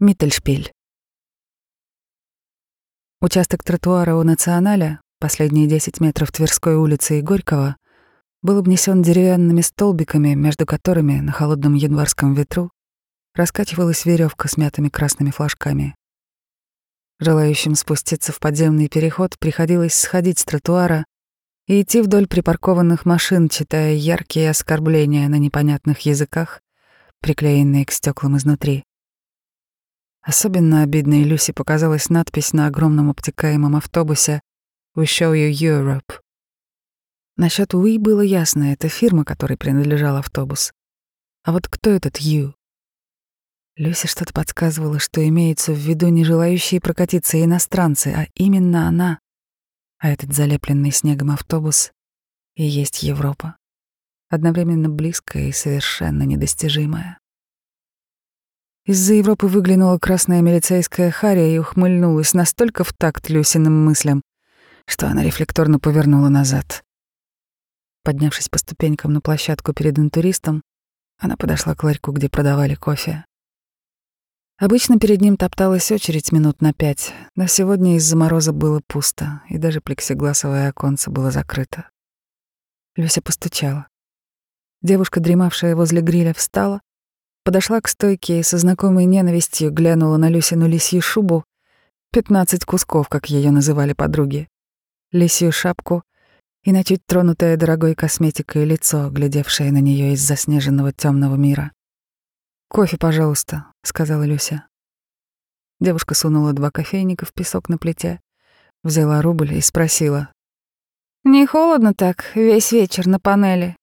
Миттельшпиль. Участок тротуара у Националя, последние 10 метров Тверской улицы и Горького, был обнесен деревянными столбиками, между которыми на холодном январском ветру раскачивалась веревка с мятыми красными флажками. Желающим спуститься в подземный переход приходилось сходить с тротуара и идти вдоль припаркованных машин, читая яркие оскорбления на непонятных языках, приклеенные к стеклам изнутри. Особенно обидной Люси показалась надпись на огромном обтекаемом автобусе «We show you Europe». Насчет «We» было ясно, это фирма, которой принадлежал автобус. А вот кто этот «You»? Люси что-то подсказывала, что имеется в виду не желающие прокатиться иностранцы, а именно она. А этот залепленный снегом автобус и есть Европа. Одновременно близкая и совершенно недостижимая. Из-за Европы выглянула красная милицейская харя и ухмыльнулась настолько в такт Люсиным мыслям, что она рефлекторно повернула назад. Поднявшись по ступенькам на площадку перед интуристом, она подошла к ларьку, где продавали кофе. Обычно перед ним топталась очередь минут на пять, но сегодня из-за мороза было пусто, и даже плексигласовое оконце было закрыто. Люся постучала. Девушка, дремавшая возле гриля, встала, подошла к стойке и со знакомой ненавистью глянула на Люсину лисью шубу, пятнадцать кусков, как ее называли подруги, лисью шапку и на чуть тронутое дорогой косметикой лицо, глядевшее на нее из заснеженного темного мира. «Кофе, пожалуйста», — сказала Люся. Девушка сунула два кофейника в песок на плите, взяла рубль и спросила. «Не холодно так, весь вечер на панели?»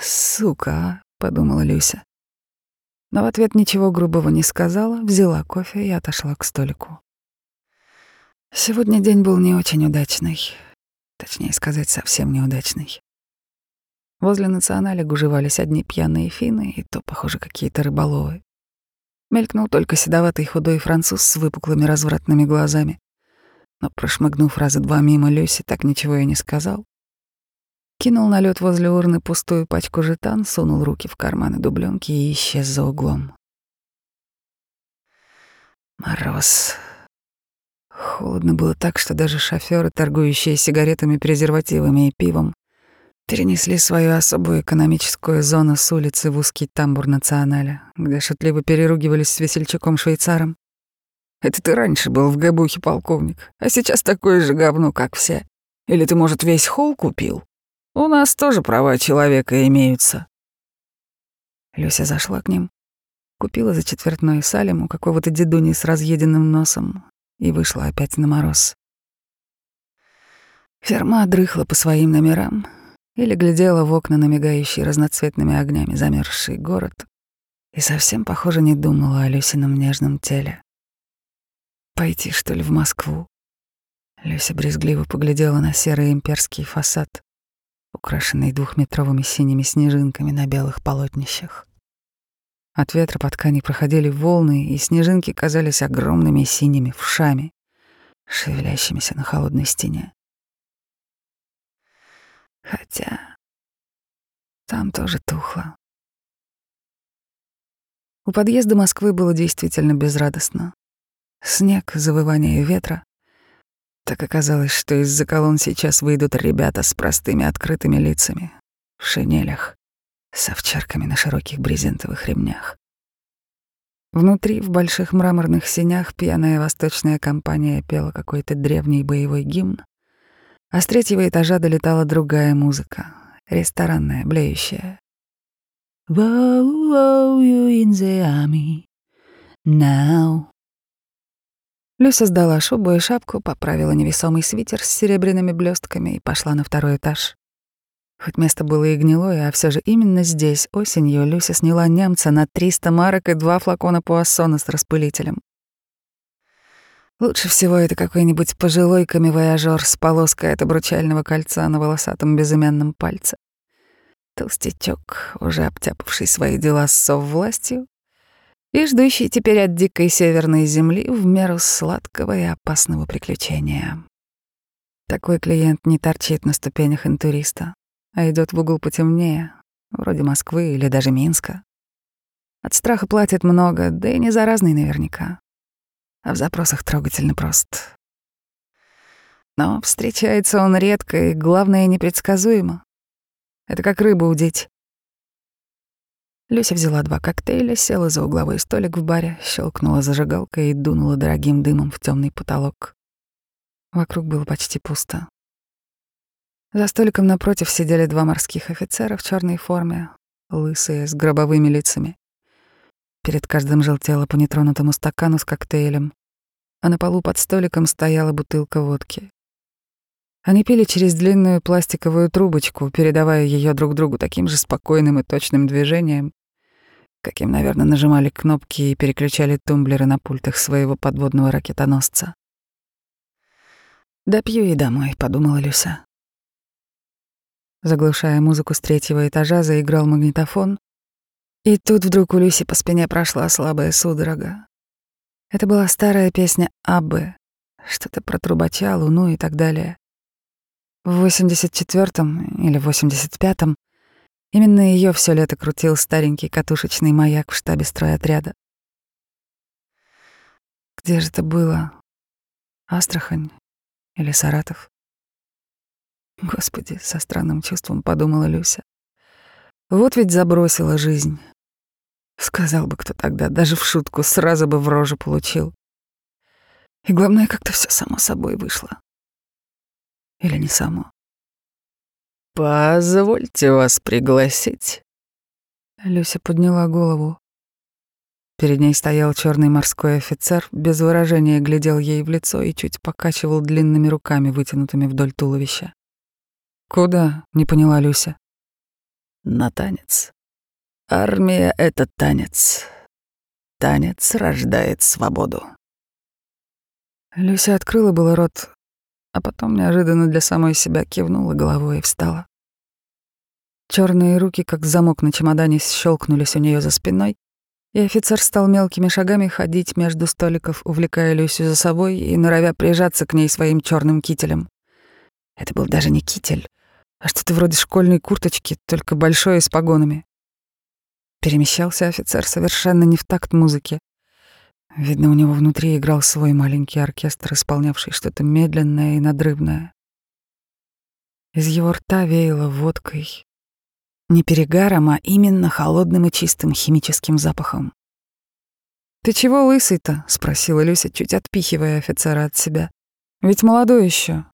«Сука», а», — подумала Люся но в ответ ничего грубого не сказала, взяла кофе и отошла к столику. Сегодня день был не очень удачный, точнее сказать, совсем неудачный. Возле националя гужевались одни пьяные финны, и то, похоже, какие-то рыболовы. Мелькнул только седоватый худой француз с выпуклыми развратными глазами, но, прошмыгнув раза два мимо Люси, так ничего и не сказал, Кинул на лед возле урны пустую пачку жетан, сунул руки в карманы дубленки и исчез за углом. Мороз. Холодно было так, что даже шофёры, торгующие сигаретами, презервативами и пивом, перенесли свою особую экономическую зону с улицы в узкий тамбур националя, где шутливо переругивались с весельчаком-швейцаром. «Это ты раньше был в габухе, полковник, а сейчас такое же говно, как все. Или ты, может, весь холл купил?» У нас тоже права человека имеются. Люся зашла к ним, купила за четвертной салем у какого-то дедуни с разъеденным носом и вышла опять на мороз. Ферма дрыхла по своим номерам или глядела в окна на мигающий разноцветными огнями замерзший город и совсем, похоже, не думала о Люсином нежном теле. Пойти, что ли, в Москву? Люся брезгливо поглядела на серый имперский фасад, украшенный двухметровыми синими снежинками на белых полотнищах. От ветра по ткани проходили волны, и снежинки казались огромными синими вшами, шевелящимися на холодной стене. Хотя там тоже тухло. У подъезда Москвы было действительно безрадостно. Снег, завывание ветра, так оказалось, что из-за колонн сейчас выйдут ребята с простыми открытыми лицами, в шинелях, с овчарками на широких брезентовых ремнях. Внутри, в больших мраморных синях, пьяная восточная компания пела какой-то древний боевой гимн, а с третьего этажа долетала другая музыка, ресторанная, блеющая. Wow, wow, you in the army now. Люся сдала шубу и шапку, поправила невесомый свитер с серебряными блестками и пошла на второй этаж. Хоть место было и гнилое, а все же именно здесь осенью Люся сняла немца на 300 марок и два флакона пуассона с распылителем. Лучше всего это какой-нибудь пожилой камевояжёр с полоской от обручального кольца на волосатом безымянном пальце. Толстячок, уже обтяпавший свои дела с соввластью, и ждущий теперь от дикой северной земли в меру сладкого и опасного приключения. Такой клиент не торчит на ступенях интуриста, а идет в угол потемнее, вроде Москвы или даже Минска. От страха платит много, да и не заразный наверняка. А в запросах трогательно прост. Но встречается он редко и, главное, непредсказуемо. Это как рыба удить. Люся взяла два коктейля, села за угловой столик в баре, щелкнула зажигалкой и дунула дорогим дымом в темный потолок. Вокруг было почти пусто. За столиком напротив сидели два морских офицера в черной форме, лысые, с гробовыми лицами. Перед каждым желтело по нетронутому стакану с коктейлем, а на полу под столиком стояла бутылка водки. Они пили через длинную пластиковую трубочку, передавая ее друг другу таким же спокойным и точным движением, каким, наверное, нажимали кнопки и переключали тумблеры на пультах своего подводного ракетоносца. «Допью и домой», — подумала Люся. Заглушая музыку с третьего этажа, заиграл магнитофон, и тут вдруг у Люси по спине прошла слабая судорога. Это была старая песня Аббы, что-то про трубача, луну и так далее. В 84-м или 85-м именно ее все лето крутил старенький катушечный маяк в штабе стройотряда. Где же это было? Астрахань или Саратов? Господи, со странным чувством подумала Люся. Вот ведь забросила жизнь. Сказал бы кто тогда, даже в шутку, сразу бы в рожу получил. И главное, как-то все само собой вышло. Или не само. «Позвольте вас пригласить». Люся подняла голову. Перед ней стоял черный морской офицер, без выражения глядел ей в лицо и чуть покачивал длинными руками, вытянутыми вдоль туловища. «Куда?» — не поняла Люся. «На танец. Армия — это танец. Танец рождает свободу». Люся открыла было рот, а потом неожиданно для самой себя кивнула головой и встала. Черные руки, как замок на чемодане, щелкнулись у нее за спиной, и офицер стал мелкими шагами ходить между столиков, увлекая Люсю за собой и норовя прижаться к ней своим черным кителем. Это был даже не китель, а что-то вроде школьной курточки, только большое с погонами. Перемещался офицер совершенно не в такт музыки. Видно, у него внутри играл свой маленький оркестр, исполнявший что-то медленное и надрывное. Из его рта веяло водкой, не перегаром, а именно холодным и чистым химическим запахом. «Ты чего лысый-то?» — спросила Люся, чуть отпихивая офицера от себя. «Ведь молодой еще.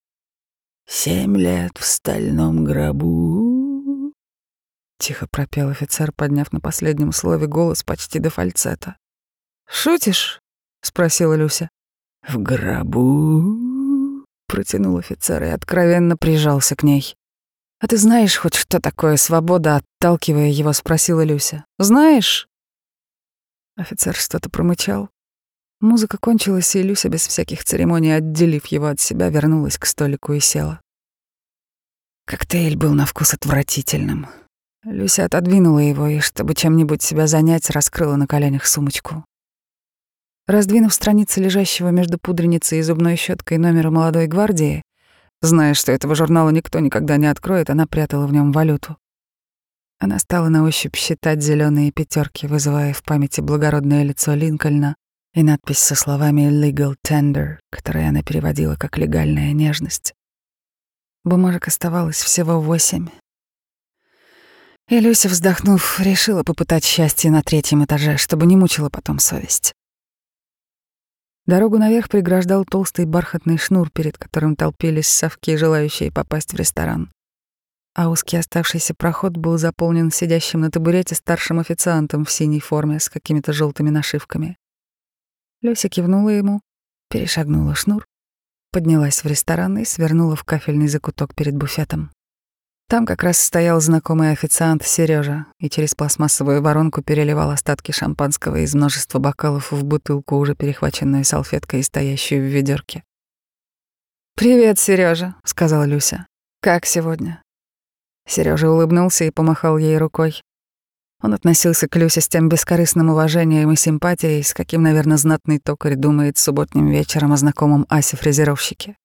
«Семь лет в стальном гробу», — тихо пропел офицер, подняв на последнем слове голос почти до фальцета. «Шутишь?» — спросила Люся. «В гробу», — протянул офицер и откровенно прижался к ней. «А ты знаешь хоть, что такое свобода?» — отталкивая его, спросила Люся. «Знаешь?» Офицер что-то промычал. Музыка кончилась, и Люся без всяких церемоний, отделив его от себя, вернулась к столику и села. Коктейль был на вкус отвратительным. Люся отодвинула его и, чтобы чем-нибудь себя занять, раскрыла на коленях сумочку. Раздвинув страницы лежащего между пудреницей и зубной щеткой номера молодой гвардии, Зная, что этого журнала никто никогда не откроет, она прятала в нем валюту. Она стала на ощупь считать зеленые пятерки, вызывая в памяти благородное лицо Линкольна и надпись со словами «legal tender», которые она переводила как «легальная нежность». Бумажек оставалось всего восемь. И Люся, вздохнув, решила попытать счастье на третьем этаже, чтобы не мучила потом совесть. Дорогу наверх преграждал толстый бархатный шнур, перед которым толпились совки, желающие попасть в ресторан. А узкий оставшийся проход был заполнен сидящим на табурете старшим официантом в синей форме с какими-то желтыми нашивками. Люся кивнула ему, перешагнула шнур, поднялась в ресторан и свернула в кафельный закуток перед буфетом. Там как раз стоял знакомый официант Сережа и через пластмассовую воронку переливал остатки шампанского из множества бокалов в бутылку, уже перехваченную салфеткой и стоящую в ведерке. «Привет, Сережа, сказала Люся. «Как сегодня?» Сережа улыбнулся и помахал ей рукой. Он относился к Люсе с тем бескорыстным уважением и симпатией, с каким, наверное, знатный токарь думает субботним вечером о знакомом Асе-фрезеровщике.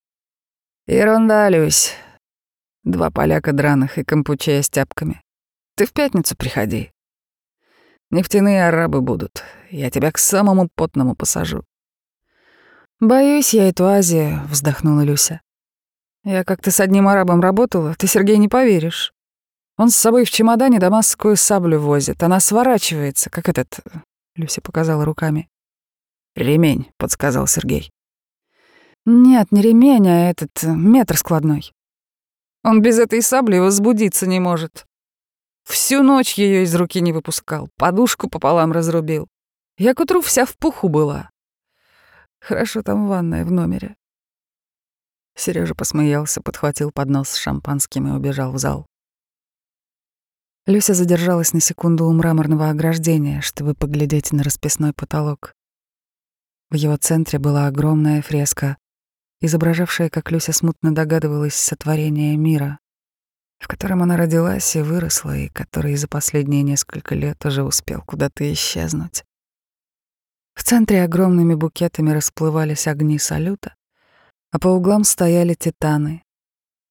«Ерунда, Люсь. Два поляка драных и кампучея с тяпками. Ты в пятницу приходи. Нефтяные арабы будут. Я тебя к самому потному посажу». «Боюсь я эту Азию», — вздохнула Люся. «Я как-то с одним арабом работала, ты, Сергей, не поверишь. Он с собой в чемодане дамасскую саблю возит. Она сворачивается, как этот...» — Люся показала руками. «Ремень», — подсказал Сергей. «Нет, не ремень, а этот метр складной. Он без этой сабли возбудиться не может. Всю ночь ее из руки не выпускал, подушку пополам разрубил. Я к утру вся в пуху была. Хорошо там ванная в номере. Сережа посмеялся, подхватил поднос с шампанским и убежал в зал. Люся задержалась на секунду у мраморного ограждения, чтобы поглядеть на расписной потолок. В его центре была огромная фреска, изображавшая, как Люся смутно догадывалась, сотворение мира, в котором она родилась и выросла, и который за последние несколько лет уже успел куда-то исчезнуть. В центре огромными букетами расплывались огни салюта, а по углам стояли титаны.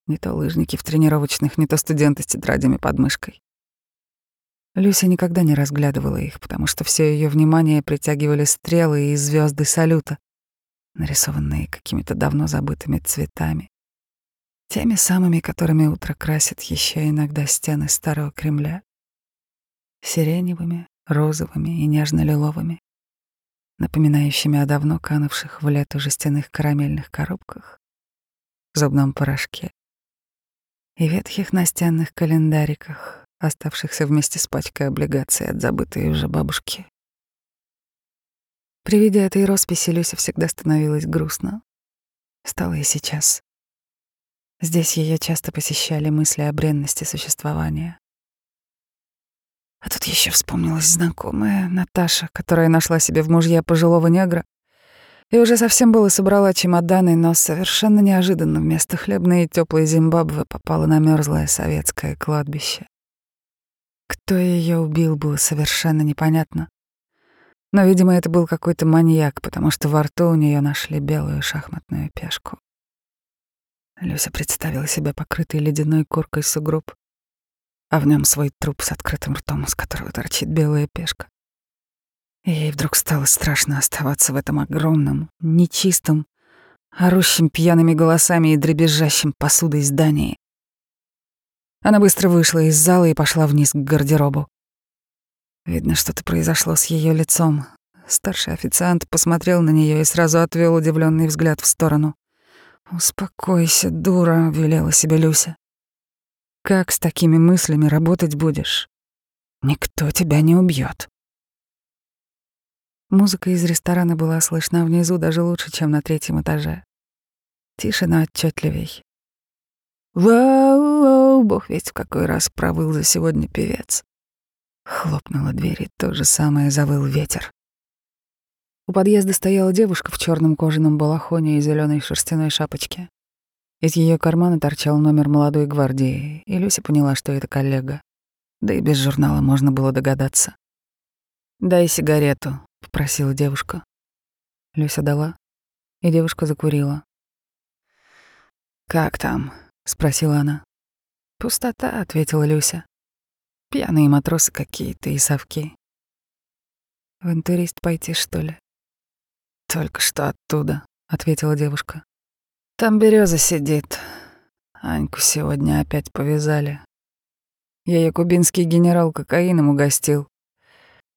Не то лыжники в тренировочных, не то студенты с тетрадями под мышкой. Люся никогда не разглядывала их, потому что все ее внимание притягивали стрелы и звезды салюта, нарисованные какими-то давно забытыми цветами. Теми самыми, которыми утро красит еще иногда стены старого Кремля. Сиреневыми, розовыми и нежно-лиловыми напоминающими о давно канувших в лету жестяных карамельных коробках, зубном порошке и ветхих настенных календариках, оставшихся вместе с пачкой облигаций от забытой уже бабушки. При виде этой росписи Люся всегда становилась грустно. Стало и сейчас. Здесь ее часто посещали мысли о бренности существования. А тут еще вспомнилась знакомая Наташа, которая нашла себе в мужья пожилого негра и уже совсем было собрала чемоданы, но совершенно неожиданно вместо хлебной и теплой Зимбабве попала на мерзлое советское кладбище. Кто ее убил, было совершенно непонятно. Но, видимо, это был какой-то маньяк, потому что во рту у нее нашли белую шахматную пешку. Люся представила себя покрытой ледяной коркой сугроб, а в нем свой труп с открытым ртом, из которого торчит белая пешка. И ей вдруг стало страшно оставаться в этом огромном, нечистом, орущем пьяными голосами и дребезжащем посудой здании. Она быстро вышла из зала и пошла вниз к гардеробу. Видно, что-то произошло с ее лицом. Старший официант посмотрел на нее и сразу отвел удивленный взгляд в сторону. «Успокойся, дура», — велела себе Люся. Как с такими мыслями работать будешь? Никто тебя не убьет. Музыка из ресторана была слышна внизу даже лучше, чем на третьем этаже. Тише, но отчетливей. Вау, бог ведь в какой раз провыл за сегодня певец. Хлопнула дверь, и то же самое завыл ветер. У подъезда стояла девушка в черном кожаном балахоне и зеленой шерстяной шапочке. Из ее кармана торчал номер молодой гвардии, и Люся поняла, что это коллега. Да и без журнала можно было догадаться. «Дай сигарету», — попросила девушка. Люся дала, и девушка закурила. «Как там?» — спросила она. «Пустота», — ответила Люся. «Пьяные матросы какие-то и совки». «В интурист пойти, что ли?» «Только что оттуда», — ответила девушка. Там береза сидит. Аньку сегодня опять повязали. Ее кубинский генерал кокаином угостил.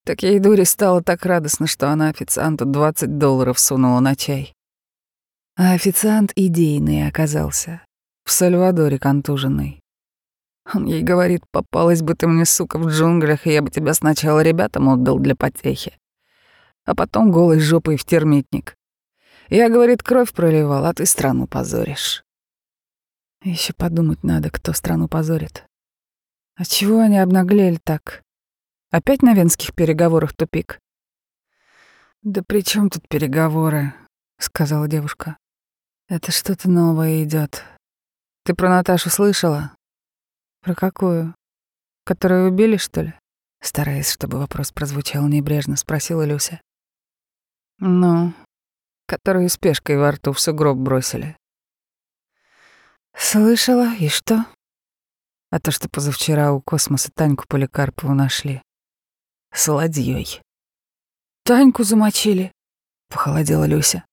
Так ей дуре стало так радостно, что она официанту 20 долларов сунула на чай. А официант идейный оказался. В Сальвадоре контуженный. Он ей говорит, попалась бы ты мне, сука, в джунглях, и я бы тебя сначала ребятам отдал для потехи, а потом голой жопой в термитник. Я, говорит, кровь проливал, а ты страну позоришь. Еще подумать надо, кто страну позорит. А чего они обнаглели так? Опять на венских переговорах тупик? Да при чем тут переговоры? сказала девушка. Это что-то новое идет. Ты про Наташу слышала? Про какую? Которую убили, что ли? Стараясь, чтобы вопрос прозвучал небрежно, спросила Люся. Ну, которую с пешкой во рту в сугроб бросили. Слышала, и что? А то, что позавчера у космоса Таньку Поликарпову нашли. с ладьей. «Таньку замочили», — похолодела Люся.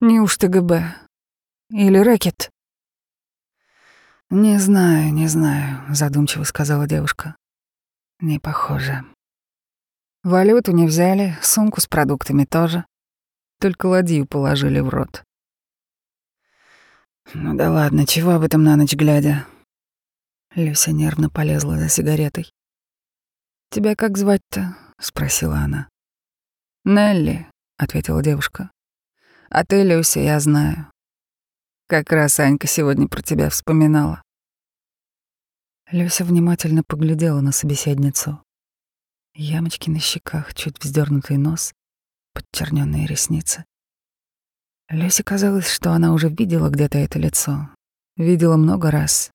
«Неужто ГБ? Или рэкет?» «Не знаю, не знаю», — задумчиво сказала девушка. «Не похоже. Валюту не взяли, сумку с продуктами тоже. Только ладью положили в рот. Ну да ладно, чего об этом на ночь глядя? Люся нервно полезла за сигаретой. «Тебя как звать-то?» — спросила она. «Нелли», — ответила девушка. «А ты, Люся, я знаю. Как раз Анька сегодня про тебя вспоминала». Люся внимательно поглядела на собеседницу. Ямочки на щеках, чуть вздернутый нос, подчерненные ресницы. Люсе казалось, что она уже видела где-то это лицо. Видела много раз.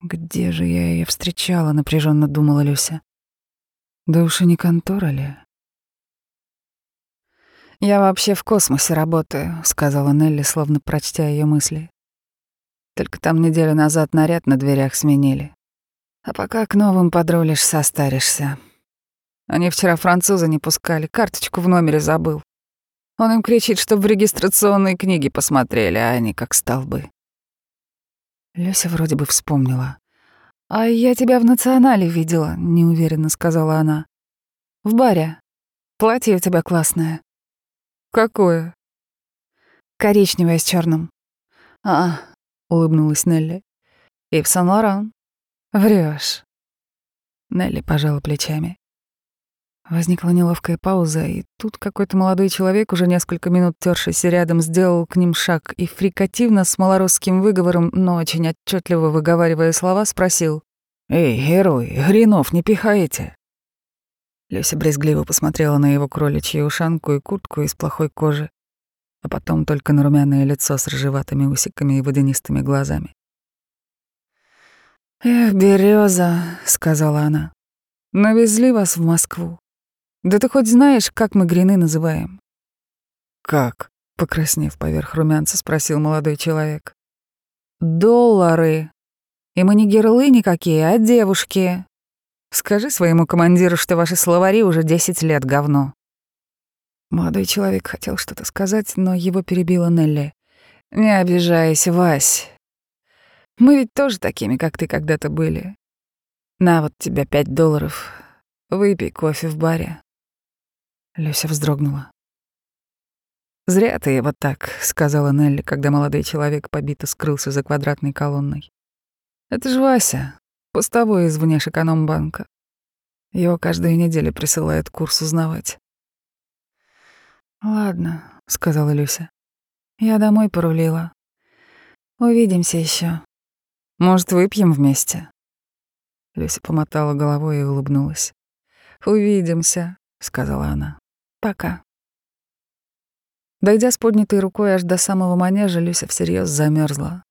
«Где же я ее встречала?» — напряженно думала Люся. «Да уж и не контора ли?» «Я вообще в космосе работаю», — сказала Нелли, словно прочтя ее мысли. «Только там неделю назад наряд на дверях сменили. А пока к новым подрулишь, состаришься. Они вчера француза не пускали, карточку в номере забыл. Он им кричит, чтобы в регистрационные книги посмотрели, а они как столбы. Люся вроде бы вспомнила. «А я тебя в национале видела», — неуверенно сказала она. «В баре. Платье у тебя классное». «Какое?» «Коричневое с черным. «А, — улыбнулась Нелли. «И в Сан-Лоран». Врешь. Нелли пожала плечами. Возникла неловкая пауза, и тут какой-то молодой человек, уже несколько минут тершийся рядом, сделал к ним шаг и фрикативно с малоросским выговором, но очень отчетливо выговаривая слова, спросил. «Эй, герой, гринов не пихаете?» Люся брезгливо посмотрела на его кроличью ушанку и куртку из плохой кожи, а потом только на румяное лицо с рыжеватыми усиками и водянистыми глазами. «Эх, береза, сказала она, — «навезли вас в Москву. Да ты хоть знаешь, как мы грины называем?» «Как?» — покраснев поверх румянца, спросил молодой человек. «Доллары. И мы не герлы никакие, а девушки. Скажи своему командиру, что ваши словари уже десять лет говно». Молодой человек хотел что-то сказать, но его перебила Нелли. «Не обижайся, Вась. Мы ведь тоже такими, как ты когда-то были. На вот тебе пять долларов. Выпей кофе в баре. Люся вздрогнула. «Зря ты вот так», — сказала Нелли, когда молодой человек побито скрылся за квадратной колонной. «Это же Вася, постовой из внешэкономбанка. Его каждую неделю присылают курс узнавать». «Ладно», — сказала Люся. «Я домой порулила. Увидимся еще. Может, выпьем вместе?» Люся помотала головой и улыбнулась. «Увидимся», — сказала она. «Пока». Дойдя с поднятой рукой аж до самого манежа, Люся всерьез замерзла.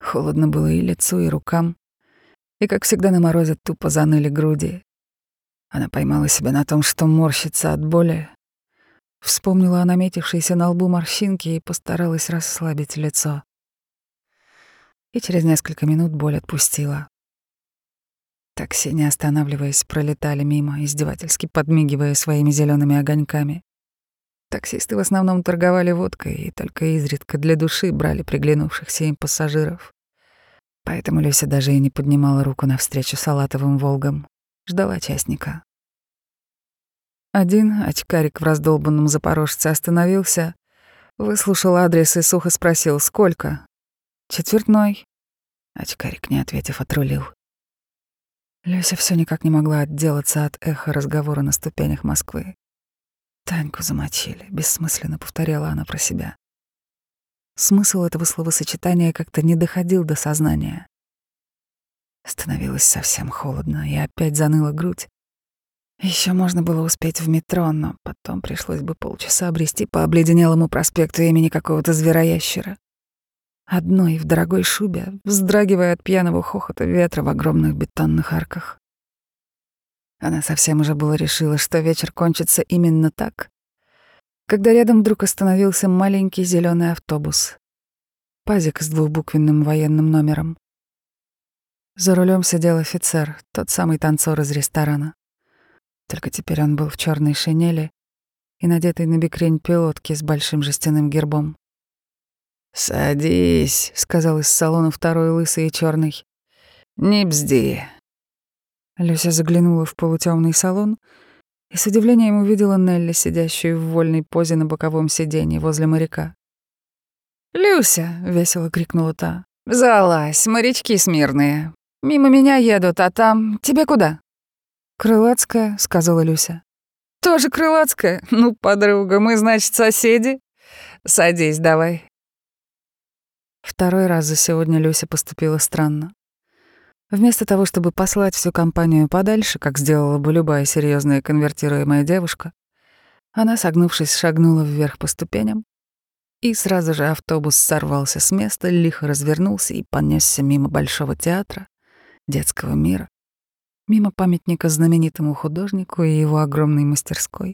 Холодно было и лицу, и рукам. И, как всегда, на морозе тупо заныли груди. Она поймала себя на том, что морщится от боли. Вспомнила о наметившейся на лбу морщинке и постаралась расслабить лицо и через несколько минут боль отпустила. Такси, не останавливаясь, пролетали мимо, издевательски подмигивая своими зелеными огоньками. Таксисты в основном торговали водкой и только изредка для души брали приглянувшихся им пассажиров. Поэтому Люся даже и не поднимала руку навстречу салатовым «Волгам». Ждала частника. Один очкарик в раздолбанном запорожце остановился, выслушал адрес и сухо спросил, сколько. Четвертной. Очкарик, не ответив, отрулил. Люся все никак не могла отделаться от эха разговора на ступенях Москвы. «Таньку замочили», — бессмысленно повторяла она про себя. Смысл этого словосочетания как-то не доходил до сознания. Становилось совсем холодно, и опять заныла грудь. Еще можно было успеть в метро, но потом пришлось бы полчаса обрести по обледенелому проспекту имени какого-то звероящера одной в дорогой шубе, вздрагивая от пьяного хохота ветра в огромных бетонных арках. Она совсем уже было решила, что вечер кончится именно так, когда рядом вдруг остановился маленький зеленый автобус. Пазик с двухбуквенным военным номером. За рулем сидел офицер, тот самый танцор из ресторана. Только теперь он был в черной шинели и надетой на бекрень пилотки с большим жестяным гербом. «Садись», — сказал из салона второй лысый и черный. «Не бзди». Люся заглянула в полутемный салон и с удивлением увидела Нелли, сидящую в вольной позе на боковом сиденье возле моряка. «Люся!» — весело крикнула та. «Залазь, морячки смирные. Мимо меня едут, а там... Тебе куда?» «Крылатская», — сказала Люся. «Тоже Крылатская? Ну, подруга, мы, значит, соседи? Садись давай». Второй раз за сегодня Люся поступила странно. Вместо того, чтобы послать всю компанию подальше, как сделала бы любая серьезная конвертируемая девушка, она, согнувшись, шагнула вверх по ступеням, и сразу же автобус сорвался с места, лихо развернулся и понесся мимо Большого театра, детского мира, мимо памятника знаменитому художнику и его огромной мастерской,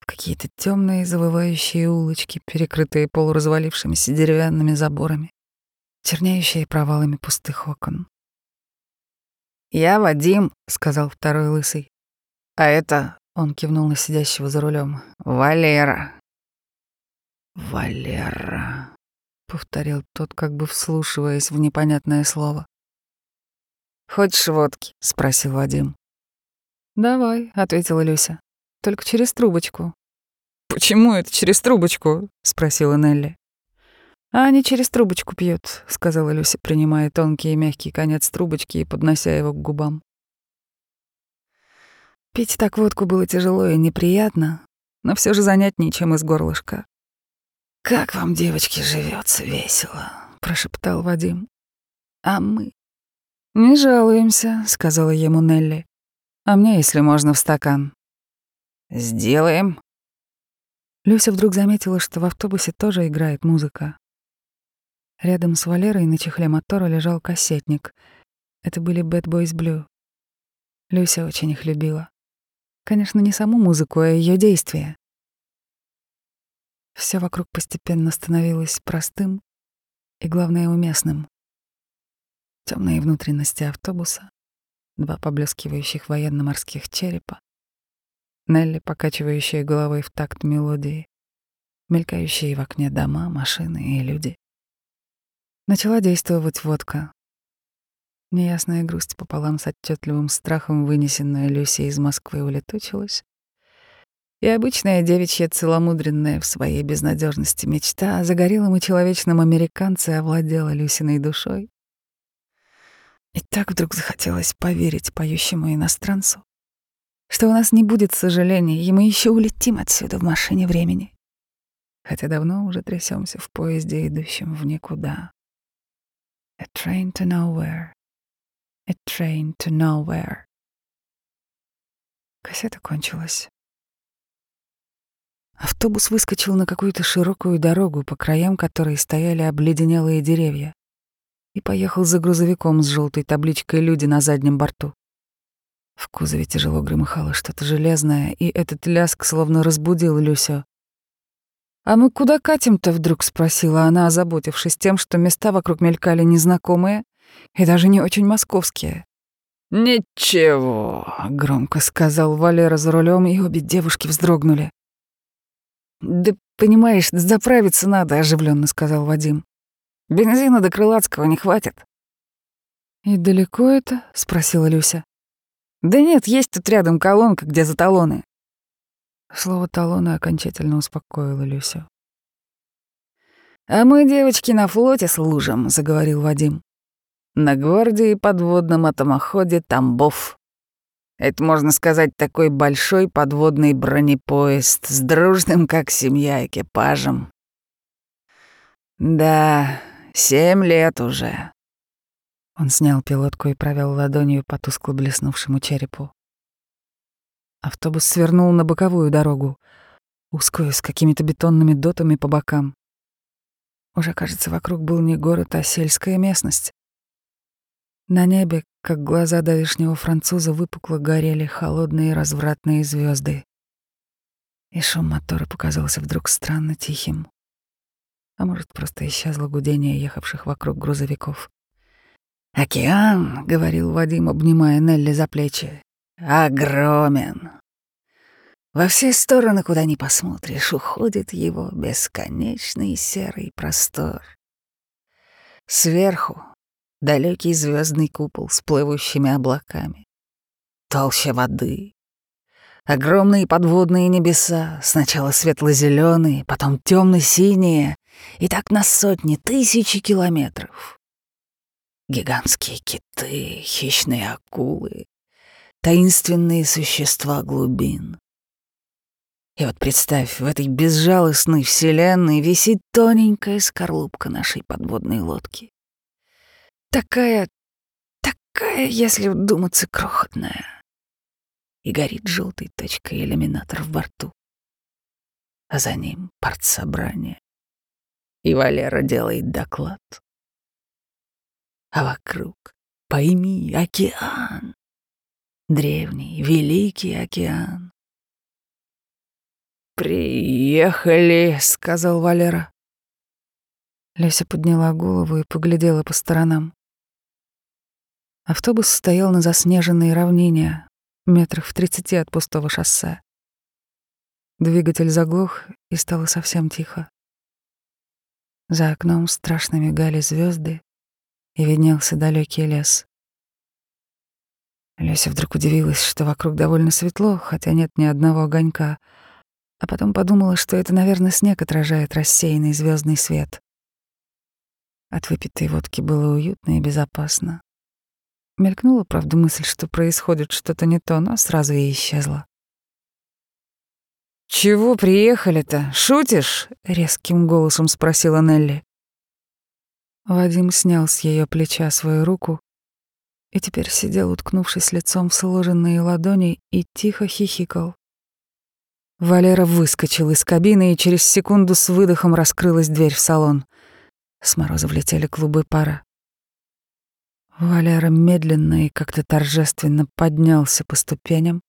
в какие-то темные завывающие улочки, перекрытые полуразвалившимися деревянными заборами, чернеющие провалами пустых окон. «Я Вадим», — сказал второй лысый. «А это...» — он кивнул на сидящего за рулем. «Валера». «Валера», — повторил тот, как бы вслушиваясь в непонятное слово. «Хочешь водки?» — спросил Вадим. «Давай», — ответила Люся. «Только через трубочку». «Почему это через трубочку?» — спросила Нелли. «А они через трубочку пьют», — сказала Люся, принимая тонкий и мягкий конец трубочки и поднося его к губам. Пить так водку было тяжело и неприятно, но все же занятнее, чем из горлышка. «Как вам, девочки, живется весело», — прошептал Вадим. «А мы?» «Не жалуемся», — сказала ему Нелли. «А мне, если можно, в стакан». «Сделаем». Люся вдруг заметила, что в автобусе тоже играет музыка. Рядом с Валерой на чехле мотора лежал кассетник. Это были Bad Boys Blue. Люся очень их любила. Конечно, не саму музыку, а ее действия. Все вокруг постепенно становилось простым и, главное, уместным. Темные внутренности автобуса, два поблескивающих военно-морских черепа, Нелли, покачивающая головой в такт мелодии, мелькающие в окне дома, машины и люди. Начала действовать водка. Неясная грусть пополам с отчетливым страхом, вынесенная Люси из Москвы, улетучилась. И обычная девичья целомудренная в своей безнадежности мечта о загорелом и человечном американце овладела Люсиной душой. И так вдруг захотелось поверить поющему иностранцу, что у нас не будет сожалений, и мы еще улетим отсюда в машине времени. Хотя давно уже трясемся в поезде, идущем в никуда. A train to nowhere. A train to nowhere. Кассета кончилась. Автобус выскочил на какую-то широкую дорогу, по краям которой стояли обледенелые деревья, и поехал за грузовиком с желтой табличкой «Люди» на заднем борту. В кузове тяжело громыхало что-то железное, и этот ляск словно разбудил Люсю. «А мы куда катим-то?» — вдруг спросила она, озаботившись тем, что места вокруг мелькали незнакомые и даже не очень московские. «Ничего», — громко сказал Валера за рулем, и обе девушки вздрогнули. «Да понимаешь, заправиться надо», — оживленно сказал Вадим. «Бензина до Крылатского не хватит». «И далеко это?» — спросила Люся. «Да нет, есть тут рядом колонка, где за талоны. Слово «талоны» окончательно успокоило Люсю. «А мы, девочки, на флоте служим», — заговорил Вадим. «На гвардии подводном атомоходе Тамбов. Это, можно сказать, такой большой подводный бронепоезд с дружным, как семья, экипажем. Да, семь лет уже». Он снял пилотку и провел ладонью по тускло блеснувшему черепу. Автобус свернул на боковую дорогу, узкую, с какими-то бетонными дотами по бокам. Уже, кажется, вокруг был не город, а сельская местность. На небе, как глаза давешнего француза, выпукло горели холодные развратные звезды. И шум мотора показался вдруг странно тихим. А может, просто исчезло гудение ехавших вокруг грузовиков. «Океан», — говорил Вадим, обнимая Нелли за плечи. Огромен. Во все стороны, куда ни посмотришь, уходит его бесконечный серый простор. Сверху далекий звездный купол с плывущими облаками. Толща воды. Огромные подводные небеса, сначала светло-зеленые, потом темно-синие, и так на сотни, тысячи километров. Гигантские киты, хищные акулы, таинственные существа глубин. И вот представь, в этой безжалостной вселенной висит тоненькая скорлупка нашей подводной лодки. Такая, такая, если вдуматься, крохотная. И горит желтой точкой иллюминатор в борту. А за ним партсобрание. И Валера делает доклад. А вокруг, пойми, океан. Древний, великий океан. «Приехали», — сказал Валера. Леся подняла голову и поглядела по сторонам. Автобус стоял на заснеженной равнине, метрах в тридцати от пустого шоссе. Двигатель заглох, и стало совсем тихо. За окном страшно мигали звезды, и виднелся далекий лес. Леся вдруг удивилась, что вокруг довольно светло, хотя нет ни одного огонька, а потом подумала, что это, наверное, снег отражает рассеянный звездный свет. От выпитой водки было уютно и безопасно. Мелькнула, правда, мысль, что происходит что-то не то, но сразу и исчезла. «Чего приехали-то? Шутишь?» — резким голосом спросила Нелли. Вадим снял с ее плеча свою руку и теперь сидел, уткнувшись лицом в сложенные ладони, и тихо хихикал. Валера выскочил из кабины, и через секунду с выдохом раскрылась дверь в салон. С мороза влетели клубы пара. Валера медленно и как-то торжественно поднялся по ступеням.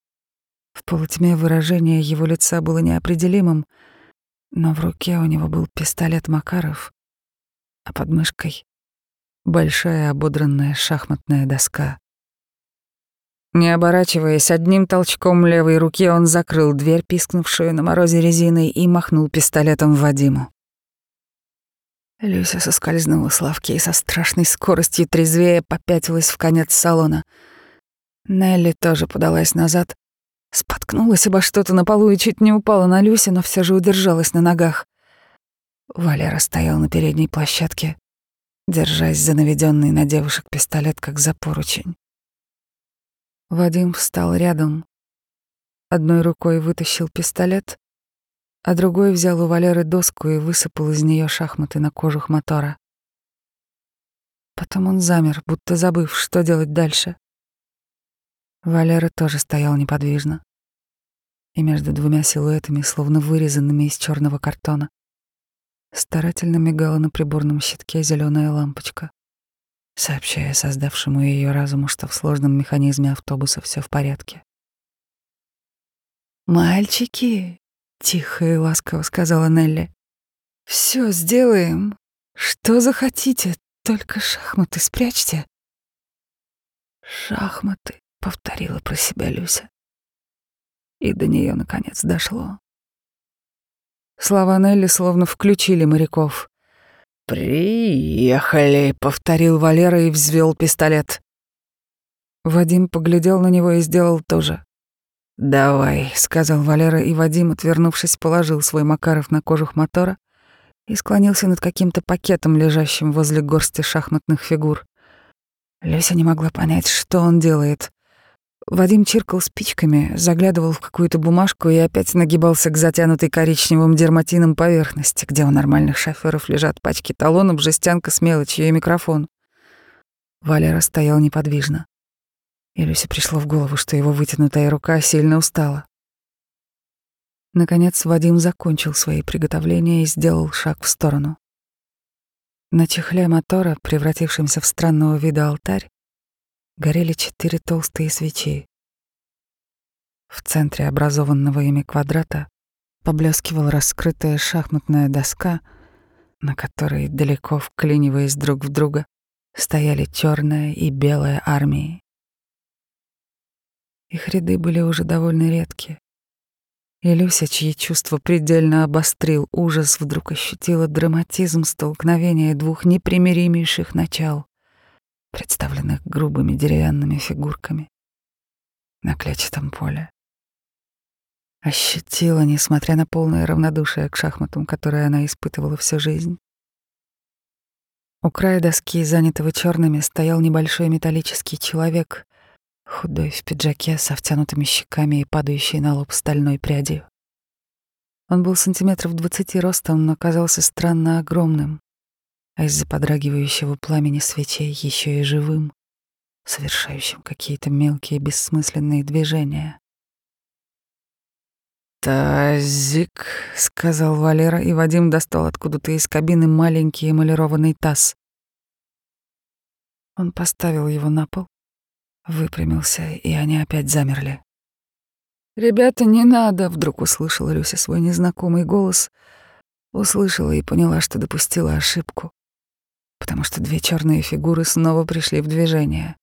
В полутьме выражение его лица было неопределимым, но в руке у него был пистолет Макаров, а под мышкой — большая ободранная шахматная доска. Не оборачиваясь, одним толчком левой руки он закрыл дверь, пискнувшую на морозе резиной, и махнул пистолетом Вадиму. Люся соскользнула с лавки и со страшной скоростью трезвее попятилась в конец салона. Нелли тоже подалась назад, споткнулась обо что-то на полу и чуть не упала на Люси, но все же удержалась на ногах. Валера стоял на передней площадке, держась за наведенный на девушек пистолет, как за поручень. Вадим встал рядом, одной рукой вытащил пистолет, а другой взял у Валеры доску и высыпал из нее шахматы на кожух мотора. Потом он замер, будто забыв, что делать дальше. Валера тоже стоял неподвижно. И между двумя силуэтами, словно вырезанными из черного картона, старательно мигала на приборном щитке зеленая лампочка, сообщая создавшему ее разуму, что в сложном механизме автобуса все в порядке. «Мальчики!» Тихо и ласково сказала Нелли. Все сделаем. Что захотите, только шахматы спрячьте. Шахматы, повторила про себя Люся. И до нее наконец дошло. Слова Нелли словно включили моряков. «Приехали», — повторил Валера и взвел пистолет. Вадим поглядел на него и сделал то же. «Давай», — сказал Валера, и Вадим, отвернувшись, положил свой Макаров на кожух мотора и склонился над каким-то пакетом, лежащим возле горсти шахматных фигур. Леся не могла понять, что он делает. Вадим чиркал спичками, заглядывал в какую-то бумажку и опять нагибался к затянутой коричневым дерматином поверхности, где у нормальных шофёров лежат пачки талонов, жестянка с мелочью и микрофон. Валера стоял неподвижно. И Люсе пришло в голову, что его вытянутая рука сильно устала. Наконец Вадим закончил свои приготовления и сделал шаг в сторону. На чехле мотора, превратившемся в странного вида алтарь, горели четыре толстые свечи. В центре образованного ими квадрата поблескивала раскрытая шахматная доска, на которой, далеко вклиниваясь друг в друга, стояли черная и белая армии. Их ряды были уже довольно редки. И Люся, чьи чувства предельно обострил ужас, вдруг ощутила драматизм столкновения двух непримиримейших начал, представленных грубыми деревянными фигурками на клетчатом поле. Ощутила, несмотря на полное равнодушие к шахматам, которое она испытывала всю жизнь. У края доски, занятого черными, стоял небольшой металлический человек, худой в пиджаке со втянутыми щеками и падающей на лоб стальной прядью. Он был сантиметров двадцати ростом, но казался странно огромным, а из-за подрагивающего пламени свечей еще и живым, совершающим какие-то мелкие бессмысленные движения. «Тазик», — сказал Валера, и Вадим достал откуда-то из кабины маленький эмалированный таз. Он поставил его на пол, выпрямился, и они опять замерли. «Ребята, не надо!» — вдруг услышала Люся свой незнакомый голос. Услышала и поняла, что допустила ошибку, потому что две черные фигуры снова пришли в движение.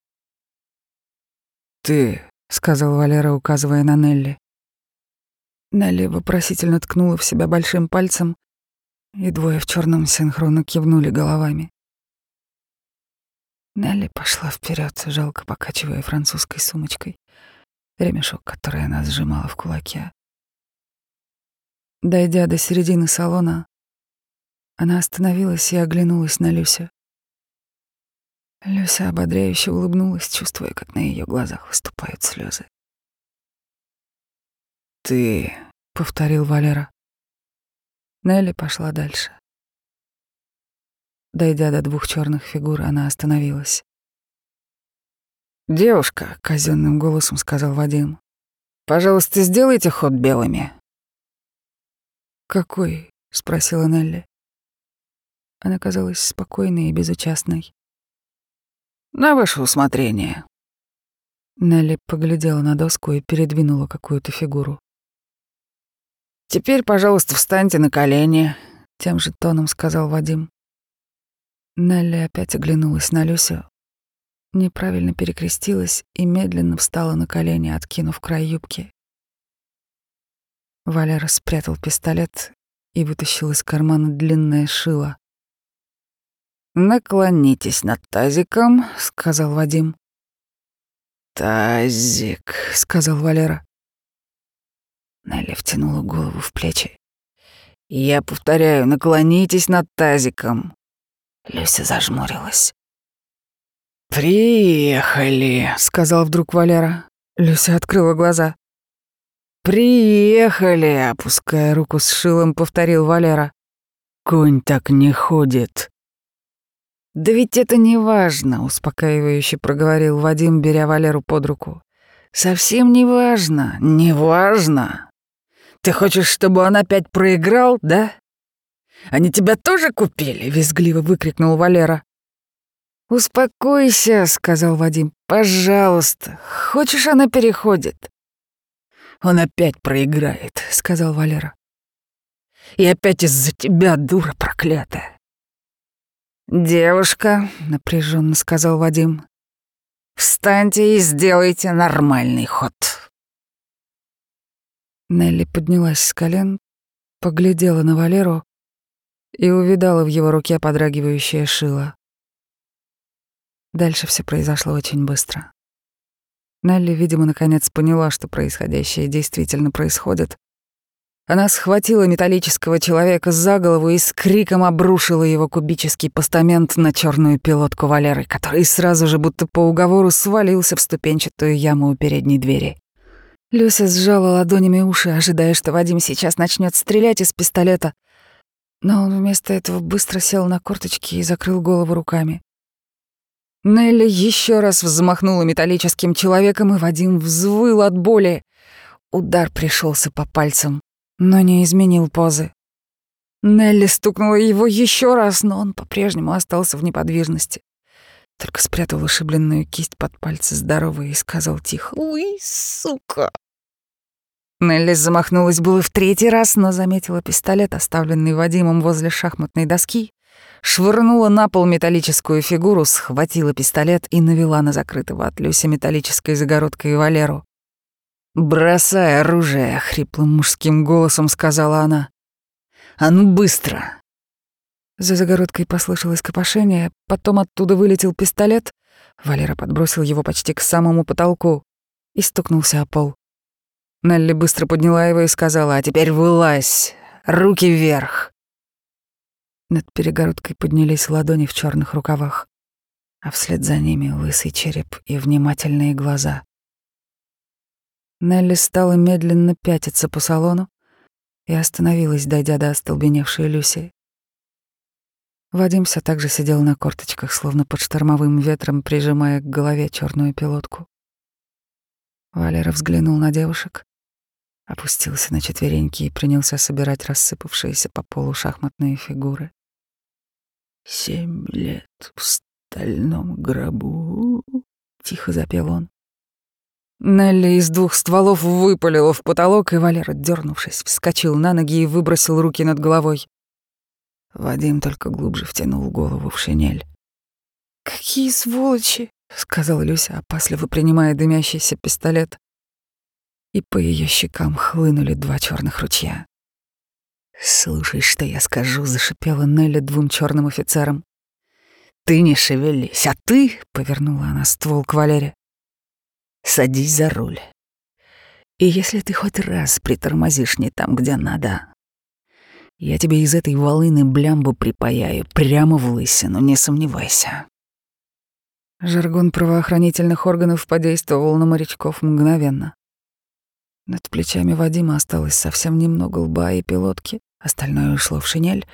«Ты», — сказал Валера, указывая на Нелли. Нелли вопросительно ткнула в себя большим пальцем, и двое в черном синхронно кивнули головами. Нелли пошла вперед, жалко покачивая французской сумочкой, ремешок, который она сжимала в кулаке. Дойдя до середины салона, она остановилась и оглянулась на Люсю. Люся ободряюще улыбнулась, чувствуя, как на ее глазах выступают слезы. «Ты», — повторил Валера. Нелли пошла дальше. Дойдя до двух черных фигур, она остановилась. «Девушка», — казенным голосом сказал Вадим, — «пожалуйста, сделайте ход белыми». «Какой?» — спросила Нелли. Она казалась спокойной и безучастной. «На ваше усмотрение». Нелли поглядела на доску и передвинула какую-то фигуру. «Теперь, пожалуйста, встаньте на колени», — тем же тоном сказал Вадим. Нелли опять оглянулась на Люсю, неправильно перекрестилась и медленно встала на колени, откинув край юбки. Валера спрятал пистолет и вытащил из кармана длинное шило. «Наклонитесь над тазиком», — сказал Вадим. «Тазик», — сказал Валера. Нелли втянула голову в плечи. «Я повторяю, наклонитесь над тазиком. Люся зажмурилась. «Приехали», — сказал вдруг Валера. Люся открыла глаза. «Приехали», — опуская руку с шилом, повторил Валера. «Конь так не ходит». «Да ведь это не важно», — успокаивающе проговорил Вадим, беря Валеру под руку. «Совсем не важно, не важно. Ты хочешь, чтобы он опять проиграл, да? Они тебя тоже купили?» — визгливо выкрикнул Валера. «Успокойся», — сказал Вадим. «Пожалуйста. Хочешь, она переходит?» «Он опять проиграет», — сказал Валера. «И опять из-за тебя, дура проклятая». «Девушка», — напряженно сказал Вадим, — «встаньте и сделайте нормальный ход». Нелли поднялась с колен, поглядела на Валеру и увидала в его руке подрагивающее шило. Дальше все произошло очень быстро. Нелли, видимо, наконец поняла, что происходящее действительно происходит. Она схватила металлического человека за голову и с криком обрушила его кубический постамент на черную пилотку Валеры, который сразу же, будто по уговору, свалился в ступенчатую яму у передней двери. Люся сжала ладонями уши, ожидая, что Вадим сейчас начнет стрелять из пистолета, но он вместо этого быстро сел на корточки и закрыл голову руками. Нелли еще раз взмахнула металлическим человеком, и Вадим взвыл от боли. Удар пришелся по пальцам, но не изменил позы. Нелли стукнула его еще раз, но он по-прежнему остался в неподвижности. Только спрятал ушибленную кисть под пальцы здоровой и сказал тихо «Уй, сука!». Нелли замахнулась было в третий раз, но заметила пистолет, оставленный Вадимом возле шахматной доски, швырнула на пол металлическую фигуру, схватила пистолет и навела на закрытого от Люси металлической загородкой Валеру. «Бросай оружие!» — хриплым мужским голосом сказала она. «А ну быстро!» За загородкой послышалось копошение, потом оттуда вылетел пистолет. Валера подбросил его почти к самому потолку и стукнулся о пол. Нелли быстро подняла его и сказала, «А теперь вылазь! Руки вверх!» Над перегородкой поднялись ладони в черных рукавах, а вслед за ними лысый череп и внимательные глаза. Нелли стала медленно пятиться по салону и остановилась, дойдя до остолбеневшей Люси. Вадим все так же сидел на корточках, словно под штормовым ветром, прижимая к голове черную пилотку. Валера взглянул на девушек, опустился на четвереньки и принялся собирать рассыпавшиеся по полу шахматные фигуры. «Семь лет в стальном гробу», — тихо запел он. Нелли из двух стволов выпалила в потолок, и Валера, дернувшись, вскочил на ноги и выбросил руки над головой. Вадим только глубже втянул голову в шинель. «Какие сволочи!» — сказала Люся, опасливо принимая дымящийся пистолет. И по ее щекам хлынули два черных ручья. «Слушай, что я скажу», — зашипела Нелли двум черным офицерам. «Ты не шевелись, а ты...» — повернула она ствол к Валере. «Садись за руль. И если ты хоть раз притормозишь не там, где надо, я тебе из этой волыны блямбу припаяю прямо в лысину, не сомневайся. Жаргон правоохранительных органов подействовал на морячков мгновенно. Над плечами Вадима осталось совсем немного лба и пилотки, остальное ушло в шинель.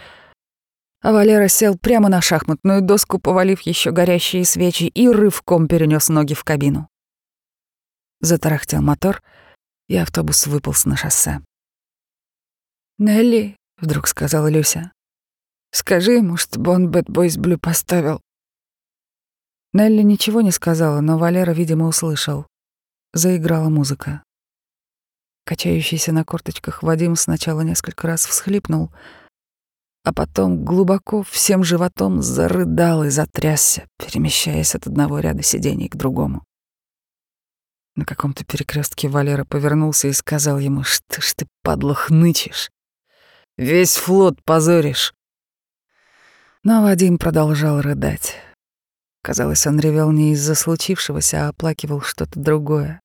А Валера сел прямо на шахматную доску, повалив еще горящие свечи, и рывком перенес ноги в кабину. Затарахтел мотор, и автобус выполз на шоссе. «Нелли», — вдруг сказала Люся. «Скажи ему, чтобы он Bad Boys Blue поставил». Нелли ничего не сказала, но Валера, видимо, услышал. Заиграла музыка. Качающийся на корточках Вадим сначала несколько раз всхлипнул, а потом глубоко всем животом зарыдал и затрясся, перемещаясь от одного ряда сидений к другому. На каком-то перекрестке Валера повернулся и сказал ему, что ж ты, падла, хнычешь. Весь флот позоришь. Но Вадим продолжал рыдать. Казалось, он ревел не из-за случившегося, а оплакивал что-то другое.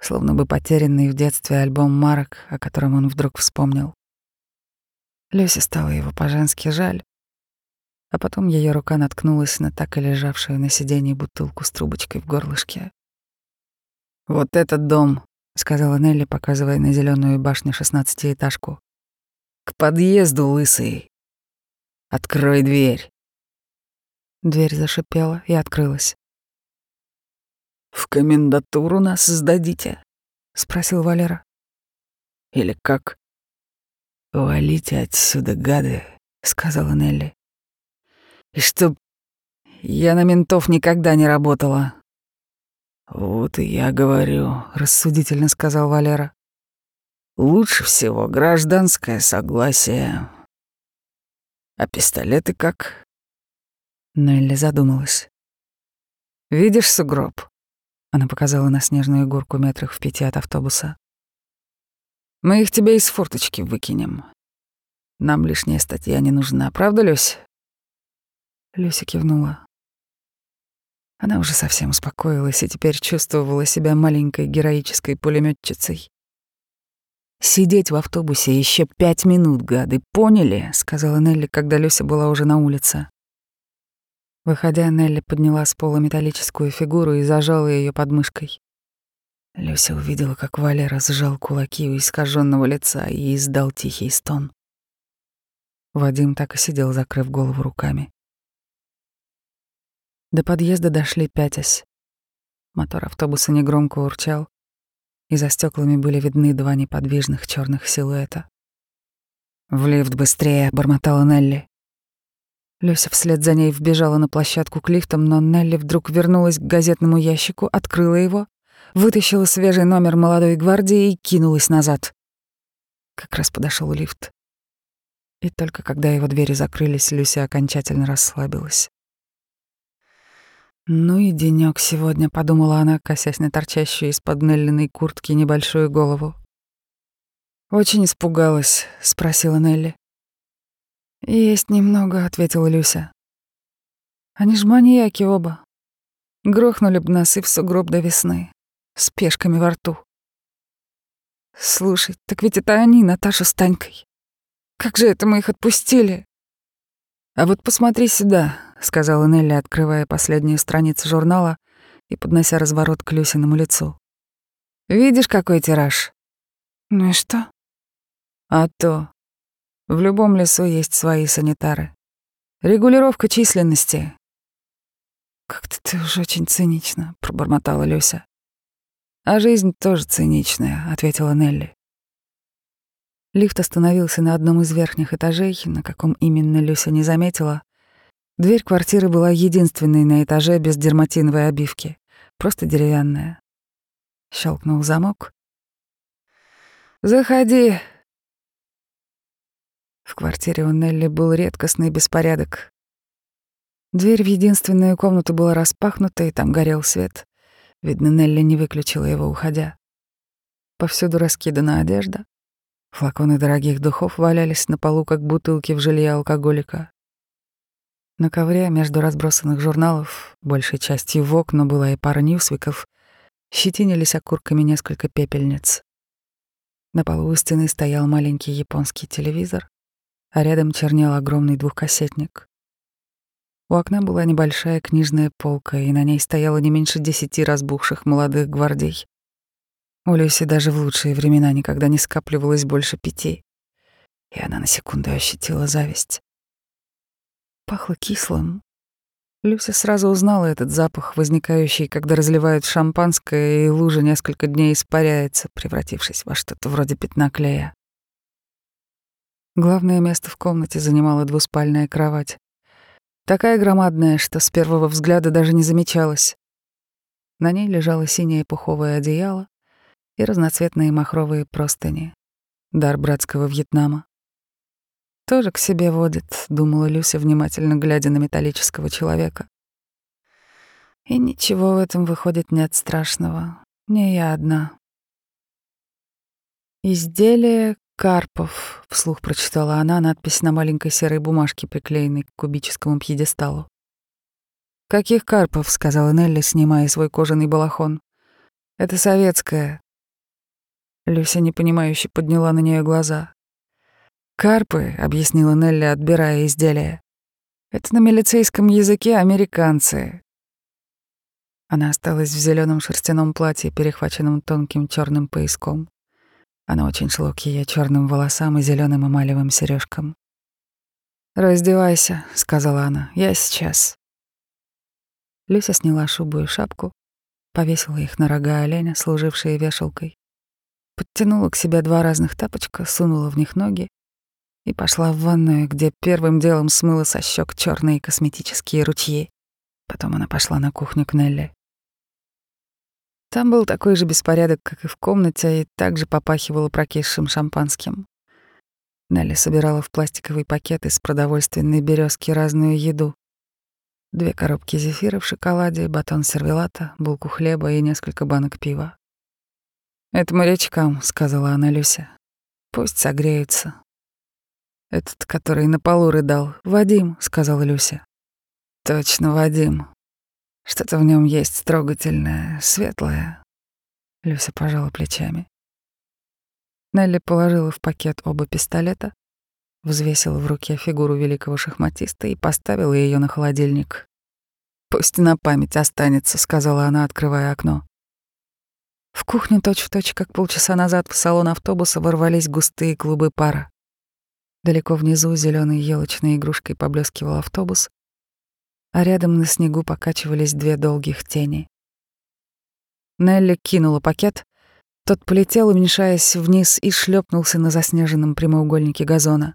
Словно бы потерянный в детстве альбом марок, о котором он вдруг вспомнил. Люсе стало его по-женски жаль. А потом ее рука наткнулась на так и лежавшую на сиденье бутылку с трубочкой в горлышке. «Вот этот дом», — сказала Нелли, показывая на зеленую башню шестнадцатиэтажку. К подъезду, лысый. Открой дверь. Дверь зашипела и открылась. «В комендатуру нас сдадите?» — спросил Валера. «Или как?» «Валите отсюда, гады», — сказала Нелли. «И чтоб я на ментов никогда не работала». «Вот и я говорю», — рассудительно сказал Валера. Лучше всего гражданское согласие. А пистолеты как? Нелли задумалась. «Видишь сугроб?» Она показала на снежную горку метрах в пяти от автобуса. «Мы их тебе из форточки выкинем. Нам лишняя статья не нужна, правда, Люсь?» Люся кивнула. Она уже совсем успокоилась и теперь чувствовала себя маленькой героической пулеметчицей. «Сидеть в автобусе еще пять минут, гады, поняли?» — сказала Нелли, когда Люся была уже на улице. Выходя, Нелли подняла с пола металлическую фигуру и зажала ее подмышкой. Люся увидела, как Валера сжал кулаки у искаженного лица и издал тихий стон. Вадим так и сидел, закрыв голову руками. До подъезда дошли пятясь. Мотор автобуса негромко урчал и за стеклами были видны два неподвижных черных силуэта. «В лифт быстрее!» — бормотала Нелли. Люся вслед за ней вбежала на площадку к лифтам, но Нелли вдруг вернулась к газетному ящику, открыла его, вытащила свежий номер молодой гвардии и кинулась назад. Как раз подошел лифт. И только когда его двери закрылись, Люся окончательно расслабилась. «Ну и денёк сегодня», — подумала она, косясь на торчащую из-под Неллиной куртки небольшую голову. «Очень испугалась?» — спросила Нелли. «Есть немного», — ответила Люся. «Они ж маньяки оба. Грохнули б нас и в сугроб до весны, с пешками во рту. Слушай, так ведь это они, Наташа с Танькой. Как же это мы их отпустили?» «А вот посмотри сюда», — сказала Нелли, открывая последнюю страницу журнала и поднося разворот к Люсиному лицу. «Видишь, какой тираж?» «Ну и что?» А то. В любом лесу есть свои санитары. Регулировка численности. «Как-то ты уже очень цинично», — пробормотала Люся. «А жизнь тоже циничная», — ответила Нелли. Лифт остановился на одном из верхних этажей, на каком именно Люся не заметила. Дверь квартиры была единственной на этаже без дерматиновой обивки, просто деревянная. Щелкнул замок. «Заходи», в квартире у Нелли был редкостный беспорядок. Дверь в единственную комнату была распахнута, и там горел свет. Видно, Нелли не выключила его, уходя. Повсюду раскидана одежда. Флаконы дорогих духов валялись на полу, как бутылки в жилье алкоголика. На ковре между разбросанных журналов, большей частью в окна была и пара ньюсвиков, щетинились окурками несколько пепельниц. На полу у стены стоял маленький японский телевизор а рядом чернел огромный двухкассетник. У окна была небольшая книжная полка, и на ней стояло не меньше десяти разбухших молодых гвардей. У Люси даже в лучшие времена никогда не скапливалось больше пяти, и она на секунду ощутила зависть. Пахло кислым. Люся сразу узнала этот запах, возникающий, когда разливают шампанское, и лужа несколько дней испаряется, превратившись во что-то вроде пятна клея. Главное место в комнате занимала двуспальная кровать. Такая громадная, что с первого взгляда даже не замечалась. На ней лежало синее пуховое одеяло и разноцветные махровые простыни. Дар братского Вьетнама. «Тоже к себе водит», — думала Люся, внимательно глядя на металлического человека. И ничего в этом выходит нет страшного. Не я одна. Изделие «Карпов», — вслух прочитала она надпись на маленькой серой бумажке, приклеенной к кубическому пьедесталу. «Каких Карпов?» — сказала Нелли, снимая свой кожаный балахон. «Это советская». Люся непонимающе подняла на нее глаза. «Карпы», — объяснила Нелли, отбирая изделие. «Это на милицейском языке американцы». Она осталась в зеленом шерстяном платье, перехваченном тонким черным пояском. Она очень шло к ее черным волосам и зеленым эмалевым сережкам. «Раздевайся», — сказала она, — «я сейчас». Люся сняла шубу и шапку, повесила их на рога оленя, служившие вешалкой, подтянула к себе два разных тапочка, сунула в них ноги и пошла в ванную, где первым делом смыла со щек черные косметические ручьи. Потом она пошла на кухню к Нелли. Там был такой же беспорядок, как и в комнате, и также попахивало прокисшим шампанским. Нелли собирала в пластиковый пакет из продовольственной березки разную еду. Две коробки зефира в шоколаде, батон сервелата, булку хлеба и несколько банок пива. «Это морячкам», — сказала она Люся. «Пусть согреются». «Этот, который на полу рыдал, Вадим», — сказала Люся. «Точно, Вадим. Что-то в нем есть трогательное, светлое. Люся пожала плечами. Нелли положила в пакет оба пистолета, взвесила в руке фигуру великого шахматиста и поставила ее на холодильник. «Пусть на память останется», — сказала она, открывая окно. В кухню точь-в-точь, точь, как полчаса назад, в салон автобуса ворвались густые клубы пара. Далеко внизу зеленой елочной игрушкой поблескивал автобус, а рядом на снегу покачивались две долгих тени. Нелли кинула пакет, тот полетел, уменьшаясь вниз, и шлепнулся на заснеженном прямоугольнике газона.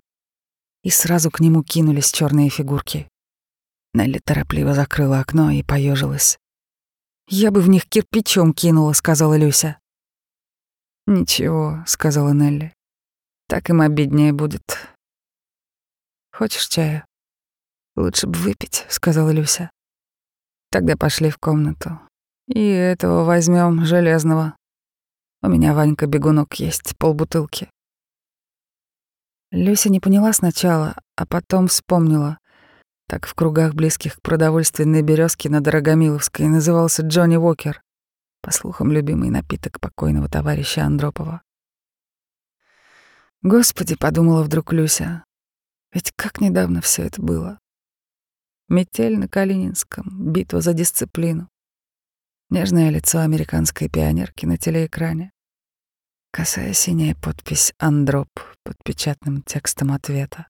И сразу к нему кинулись черные фигурки. Нелли торопливо закрыла окно и поежилась. «Я бы в них кирпичом кинула», — сказала Люся. «Ничего», — сказала Нелли. «Так им обиднее будет. Хочешь чаю?» «Лучше бы выпить», — сказала Люся. Тогда пошли в комнату. И этого возьмем железного. У меня Ванька бегунок есть, полбутылки. Люся не поняла сначала, а потом вспомнила. Так в кругах близких к продовольственной березке на Дорогомиловской назывался Джонни Уокер, по слухам, любимый напиток покойного товарища Андропова. Господи, подумала вдруг Люся, ведь как недавно все это было. Метель на Калининском, битва за дисциплину. Нежное лицо американской пионерки на телеэкране. Косая синяя подпись «Андроп» под печатным текстом ответа.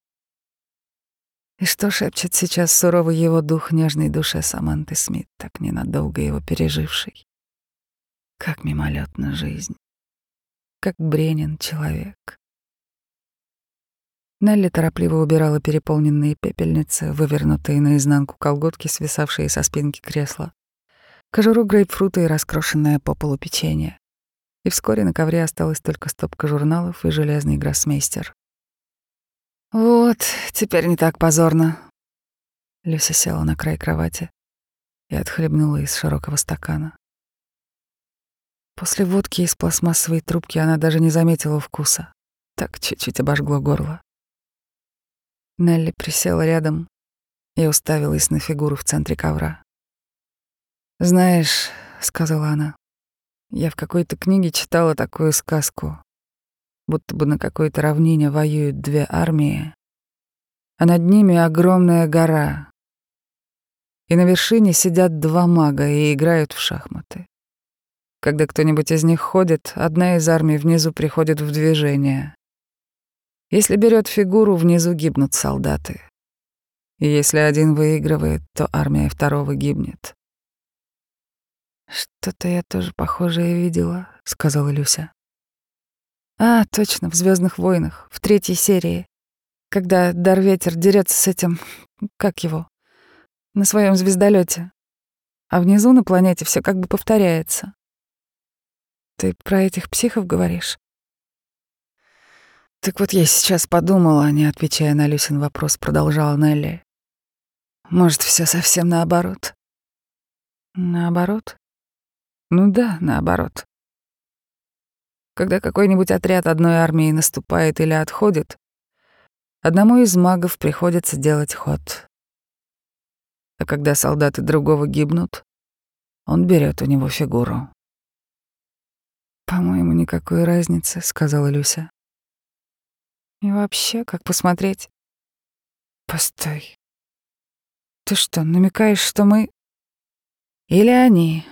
И что шепчет сейчас суровый его дух нежной душе Саманты Смит, так ненадолго его переживший? Как мимолетна жизнь, как бренен человек. Нелли торопливо убирала переполненные пепельницы, вывернутые наизнанку колготки, свисавшие со спинки кресла, кожуру грейпфрута и раскрошенное по полу печенье и вскоре на ковре осталась только стопка журналов и железный гроссмейстер. «Вот, теперь не так позорно». Люся села на край кровати и отхлебнула из широкого стакана. После водки из пластмассовой трубки она даже не заметила вкуса. Так чуть-чуть обожгло горло. Нелли присела рядом и уставилась на фигуру в центре ковра. «Знаешь», — сказала она, я в какой-то книге читала такую сказку, будто бы на какой-то равнине воюют две армии, а над ними огромная гора. И на вершине сидят два мага и играют в шахматы. Когда кто-нибудь из них ходит, одна из армий внизу приходит в движение. Если берет фигуру, внизу гибнут солдаты. И если один выигрывает, то армия второго гибнет. «Что-то я тоже похожее видела», — сказала Люся. «А, точно, в Звездных войнах, в третьей серии, когда Дарветер дерется с этим... как его? На своем звездолете. А внизу на планете все как бы повторяется. Ты про этих психов говоришь?» «Так вот я сейчас подумала, не отвечая на Люсин вопрос, продолжала Нелли. Может, все совсем наоборот?» «Наоборот?» Ну да, наоборот. Когда какой-нибудь отряд одной армии наступает или отходит, одному из магов приходится делать ход. А когда солдаты другого гибнут, он берет у него фигуру. «По-моему, никакой разницы», — сказала Люся. «И вообще, как посмотреть?» «Постой. Ты что, намекаешь, что мы...» «Или они,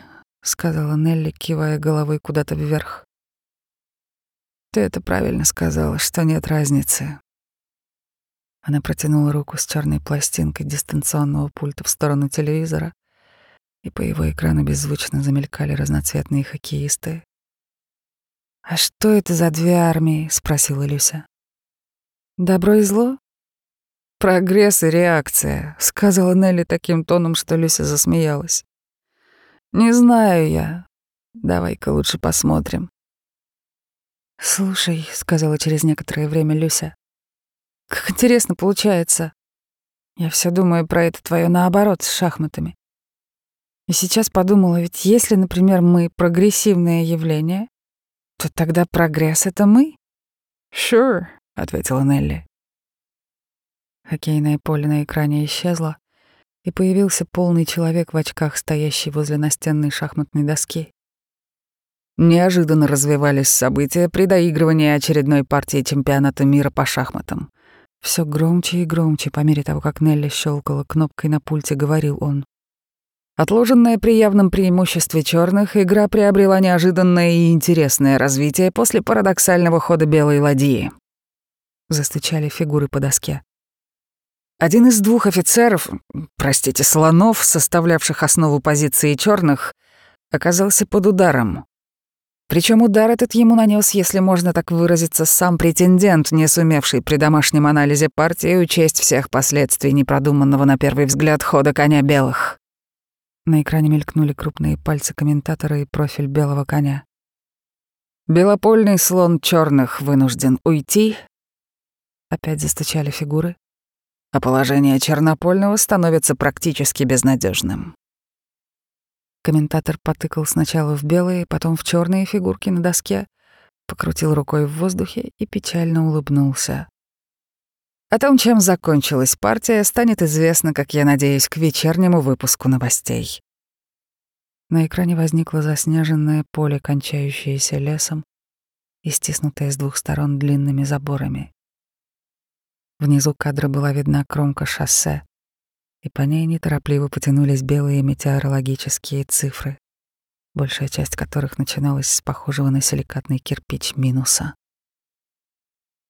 сказала Нелли, кивая головой куда-то вверх. Ты это правильно сказала, что нет разницы. Она протянула руку с черной пластинкой дистанционного пульта в сторону телевизора, и по его экрану беззвучно замелькали разноцветные хоккеисты. «А что это за две армии?» — спросила Люся. «Добро и зло?» «Прогресс и реакция», — сказала Нелли таким тоном, что Люся засмеялась. Не знаю я. Давай-ка лучше посмотрим. Слушай, сказала через некоторое время Люся. Как интересно получается. Я все думаю про это твое наоборот с шахматами. И сейчас подумала, ведь если, например, мы прогрессивное явление, то тогда прогресс — это мы? «Sure», — ответила Нелли. Хоккейное поле на экране исчезло, и появился полный человек в очках, стоящий возле настенной шахматной доски. Неожиданно развивались события при доигрывании очередной партии чемпионата мира по шахматам. Все громче и громче, по мере того, как Нелли щелкала кнопкой на пульте, говорил он. Отложенная при явном преимуществе черных, игра приобрела неожиданное и интересное развитие после парадоксального хода белой ладьи. Застучали фигуры по доске. Один из двух офицеров, простите, слонов, составлявших основу позиции черных, оказался под ударом. Причем удар этот ему нанес, если можно так выразиться, сам претендент, не сумевший при домашнем анализе партии учесть всех последствий непродуманного на первый взгляд хода коня белых. На экране мелькнули крупные пальцы комментатора и профиль белого коня. Белопольный слон черных вынужден уйти. Опять застучали фигуры а положение Чернопольного становится практически безнадежным. Комментатор потыкал сначала в белые, потом в черные фигурки на доске, покрутил рукой в воздухе и печально улыбнулся. О том, чем закончилась партия, станет известно, как я надеюсь, к вечернему выпуску новостей. На экране возникло заснеженное поле, кончающееся лесом и стиснутое с двух сторон длинными заборами. Внизу кадра была видна кромка шоссе, и по ней неторопливо потянулись белые метеорологические цифры, большая часть которых начиналась с похожего на силикатный кирпич минуса.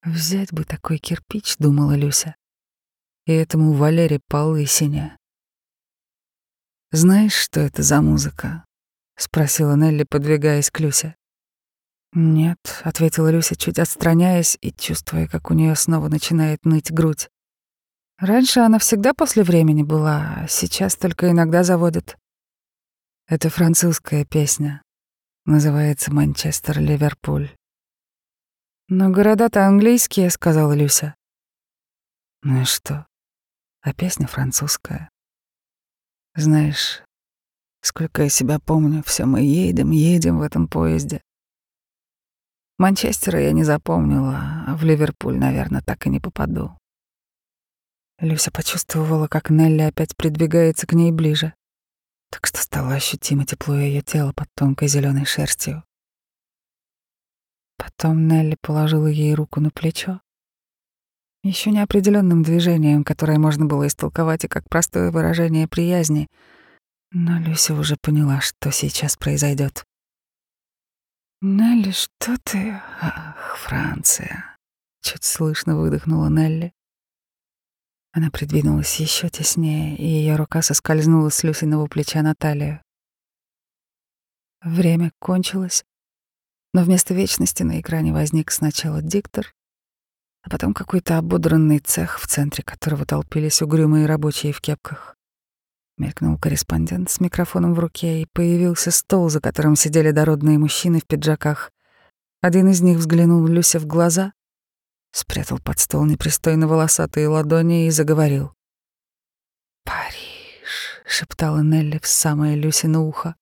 «Взять бы такой кирпич», — думала Люся, — «и этому Валере по лысине». «Знаешь, что это за музыка?» — спросила Нелли, подвигаясь к Люсе. «Нет», — ответила Люся, чуть отстраняясь и чувствуя, как у нее снова начинает ныть грудь. Раньше она всегда после времени была, а сейчас только иногда заводит. Это французская песня. Называется «Манчестер-Ливерпуль». «Но города-то английские», — сказала Люся. «Ну и что? А песня французская. Знаешь, сколько я себя помню, все мы едем, едем в этом поезде. Манчестера я не запомнила, а в Ливерпуль, наверное, так и не попаду. Люся почувствовала, как Нелли опять придвигается к ней ближе, так что стало ощутимо тепло ее тела под тонкой зеленой шерстью. Потом Нелли положила ей руку на плечо, еще неопределенным движением, которое можно было истолковать и как простое выражение приязни, но Люся уже поняла, что сейчас произойдет. «Нелли, что ты...» «Ах, Франция!» — чуть слышно выдохнула Нелли. Она придвинулась еще теснее, и ее рука соскользнула с Люсиного плеча на талию. Время кончилось, но вместо вечности на экране возник сначала диктор, а потом какой-то ободранный цех, в центре которого толпились угрюмые рабочие в кепках. Мелькнул корреспондент с микрофоном в руке, и появился стол, за которым сидели дородные мужчины в пиджаках. Один из них взглянул Люсе в глаза, спрятал под стол непристойно волосатые ладони и заговорил. «Париж», — шептала Нелли в самое Люси на ухо.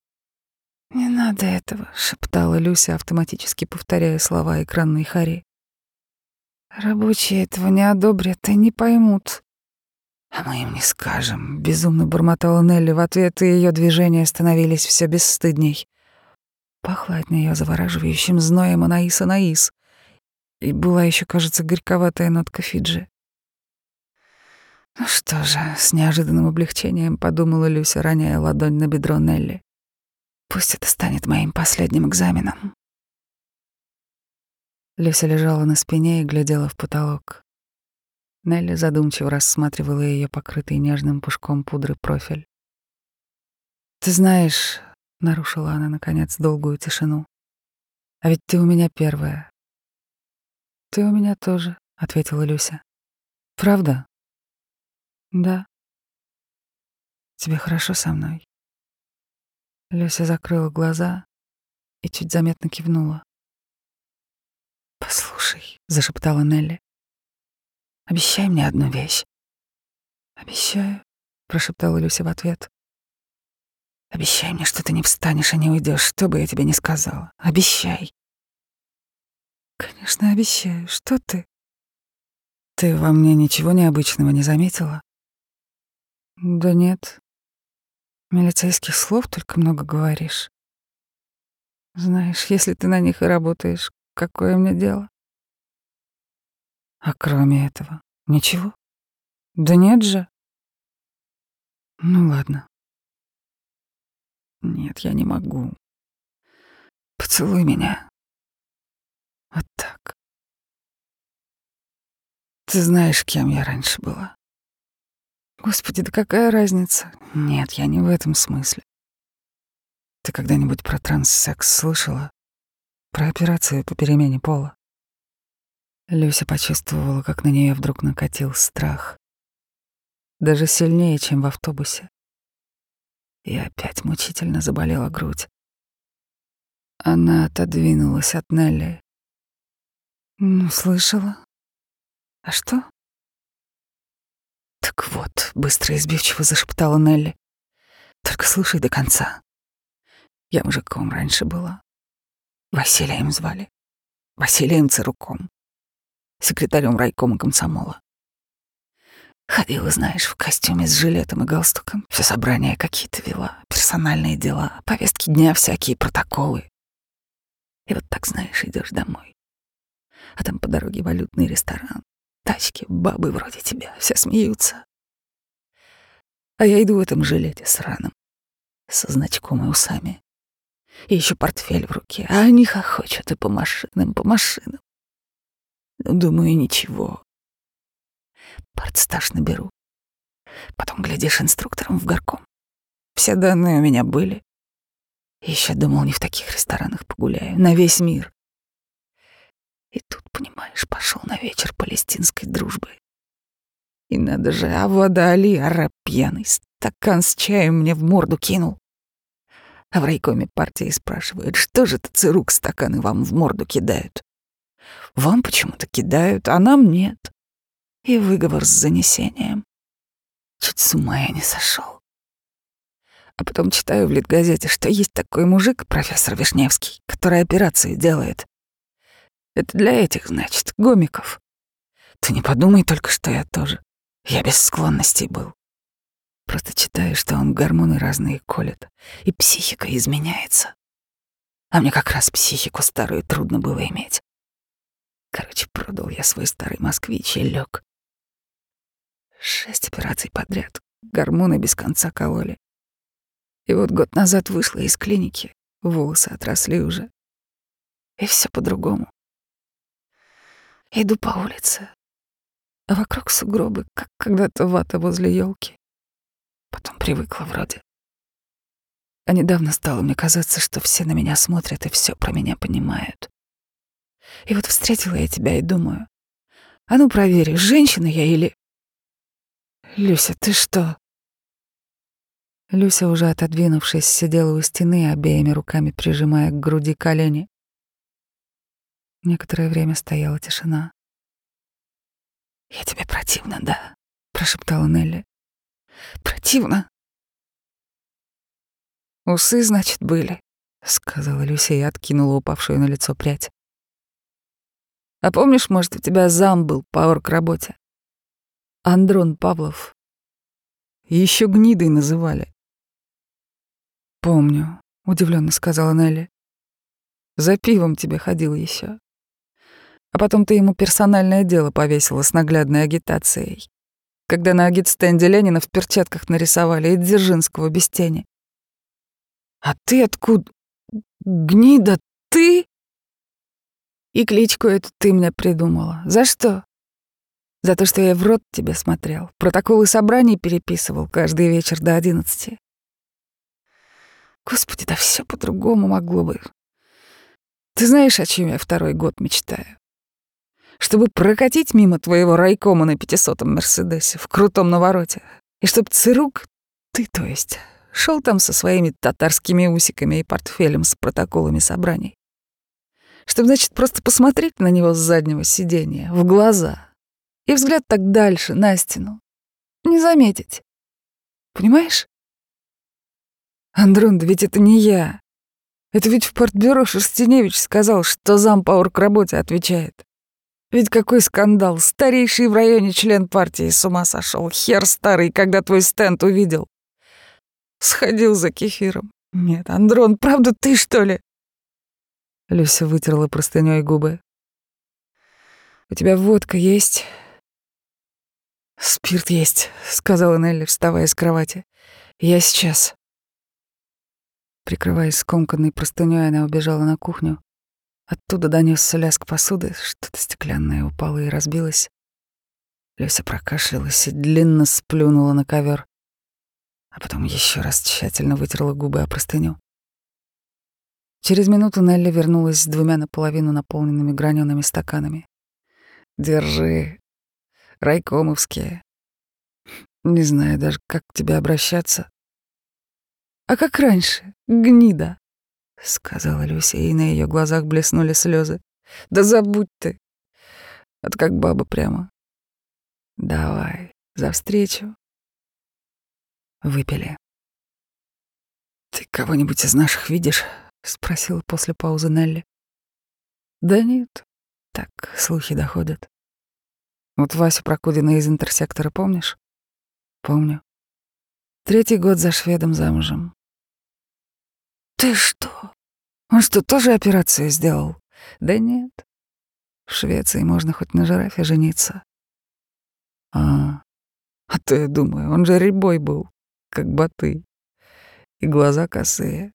«Не надо этого», — шептала Люся, автоматически повторяя слова экранной Хари. «Рабочие этого не одобрят и не поймут». «А мы им не скажем», — безумно бормотала Нелли в ответ, и ее движения становились все бесстыдней. Пахло от нее завораживающим зноем Анаис Анаис. И была еще, кажется, горьковатая нотка Фиджи. «Ну что же», — с неожиданным облегчением подумала Люся, роняя ладонь на бедро Нелли. «Пусть это станет моим последним экзаменом». Люся лежала на спине и глядела в потолок. Нелли задумчиво рассматривала ее покрытый нежным пушком пудры профиль. «Ты знаешь», — нарушила она, наконец, долгую тишину, «а ведь ты у меня первая, «Ты у меня тоже», — ответила Люся. «Правда?» «Да». «Тебе хорошо со мной?» Люся закрыла глаза и чуть заметно кивнула. «Послушай», — зашептала Нелли, — «обещай мне одну вещь». «Обещаю», — прошептала Люся в ответ. «Обещай мне, что ты не встанешь и не уйдешь, что бы я тебе ни сказала. Обещай». Конечно, обещаю. Что ты? Ты во мне ничего необычного не заметила? Да нет. Милицейских слов только много говоришь. Знаешь, если ты на них и работаешь, какое мне дело? А кроме этого, ничего? Да нет же. Ну ладно. Нет, я не могу. Поцелуй меня. Вот так. Ты знаешь, кем я раньше была? Господи, да какая разница? Нет, я не в этом смысле. Ты когда-нибудь про транссекс слышала? Про операцию по перемене пола? Люся почувствовала, как на нее вдруг накатил страх. Даже сильнее, чем в автобусе. И опять мучительно заболела грудь. Она отодвинулась от Нелли, ну, слышала. А что? Так вот, быстро и избивчиво зашептала Нелли. Только слушай до конца. Я мужиком раньше была. Василием звали. Василием Цируком. Секретарем райкома комсомола. Ходила, знаешь, в костюме с жилетом и галстуком. Все собрания какие-то вела, персональные дела, повестки дня всякие, протоколы. И вот так, знаешь, идешь домой. А там по дороге валютный ресторан. Тачки, бабы вроде тебя, все смеются. А я иду в этом жилете сраном, со значком и усами. И еще портфель в руке, а они хохочут и по машинам, по машинам. Думаю, ничего. Партстаж наберу. Потом, глядишь, инструктором в горком. Все данные у меня были. Еще думал, не в таких ресторанах погуляю, на весь мир. И тут, понимаешь, пошел на вечер палестинской дружбы. И надо же, а вода Али, пьяный, стакан с чаем мне в морду кинул. А в райкоме партии спрашивают, что же это цирук стаканы вам в морду кидают? Вам почему-то кидают, а нам нет. И выговор с занесением. Чуть с ума я не сошел. А потом читаю в Литгазете, что есть такой мужик, профессор Вишневский, который операцию делает. Это для этих, значит, гомиков. Ты не подумай только, что я тоже. Я без склонностей был. Просто читаю, что он гормоны разные колет, и психика изменяется. А мне как раз психику старую трудно было иметь. Короче, продал я свой старый москвич и лег. Шесть операций подряд. Гормоны без конца кололи. И вот год назад вышла из клиники. Волосы отросли уже. И все по-другому. Иду по улице, а вокруг сугробы, как когда-то вата возле елки. Потом привыкла вроде. А недавно стало мне казаться, что все на меня смотрят и все про меня понимают. И вот встретила я тебя и думаю, а ну проверь, женщина я или... Люся, ты что? Люся, уже отодвинувшись, сидела у стены, обеими руками прижимая к груди колени. Некоторое время стояла тишина. «Я тебе противно, да?» — прошептала Нелли. «Противно?» «Усы, значит, были», — сказала Люся и откинула упавшую на лицо прядь. «А помнишь, может, у тебя зам был по орг-работе? Андрон Павлов. Еще гнидой называли». «Помню», — удивленно сказала Нелли. «За пивом тебе ходил еще. А потом ты ему персональное дело повесила с наглядной агитацией. Когда на агитстенде Ленина в перчатках нарисовали и Дзержинского без тени. А ты откуда? Гнида, ты? И кличку эту ты мне придумала. За что? За то, что я в рот тебе смотрел, протоколы собраний переписывал каждый вечер до одиннадцати. Господи, да все по-другому могло бы. Ты знаешь, о чем я второй год мечтаю? чтобы прокатить мимо твоего райкома на пятисотом Мерседесе в крутом навороте, и чтоб Цирук, ты то есть, шел там со своими татарскими усиками и портфелем с протоколами собраний. Чтобы, значит, просто посмотреть на него с заднего сиденья, в глаза, и взгляд так дальше, на стену. Не заметить. Понимаешь? Андрон, да ведь это не я. Это ведь в портбюро Шерстеневич сказал, что зам по оргработе отвечает. Ведь какой скандал! Старейший в районе член партии с ума сошел. Хер старый, когда твой стенд увидел. Сходил за кефиром. Нет, Андрон, правда ты, что ли? Люся вытерла простынёй губы. «У тебя водка есть?» «Спирт есть», — сказала Нелли, вставая с кровати. «Я сейчас». Прикрываясь скомканной простынёй, она убежала на кухню. Оттуда донесся лязг посуды, что-то стеклянное упало и разбилось. Люся прокашлялась и длинно сплюнула на ковер, а потом еще раз тщательно вытерла губы о простыню. Через минуту Нелли вернулась с двумя наполовину наполненными гранеными стаканами. «Держи. Райкомовские. Не знаю даже, как к тебе обращаться. А как раньше, гнида?» — сказала Люся, и на ее глазах блеснули слезы. «Да забудь ты! Это как баба прямо. Давай, за встречу!» Выпили. «Ты кого-нибудь из наших видишь?» — спросила после паузы Нелли. «Да нет, так слухи доходят. Вот Васю Прокудина из интерсектора помнишь?» «Помню. Третий год за шведом замужем». «Ты что? Он что, тоже операцию сделал?» «Да нет. В Швеции можно хоть на жирафе жениться». «А, а то я думаю, он же рябой был, как боты. И глаза косые.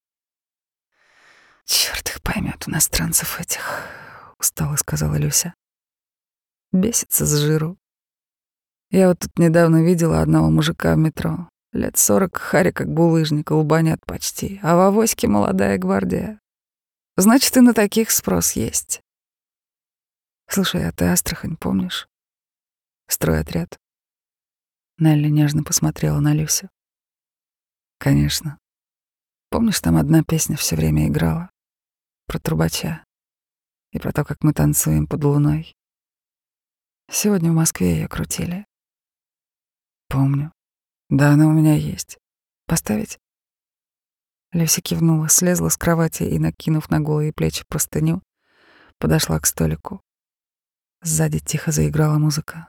Черт их поймет иностранцев этих, устало сказала Люся. Бесится с жиру. Я вот тут недавно видела одного мужика в метро. Лет сорок, харя как булыжник, лбанят почти, а в авоське молодая гвардия. Значит, и на таких спрос есть. Слушай, а ты Астрахань помнишь? Стройотряд. Нелли нежно посмотрела на Люсю. Конечно. Помнишь, там одна песня все время играла? Про трубача. И про то, как мы танцуем под луной. Сегодня в Москве ее крутили. Помню. Да, она у меня есть. Поставить? Люся кивнула, слезла с кровати и, накинув на голые плечи простыню, подошла к столику. Сзади тихо заиграла музыка.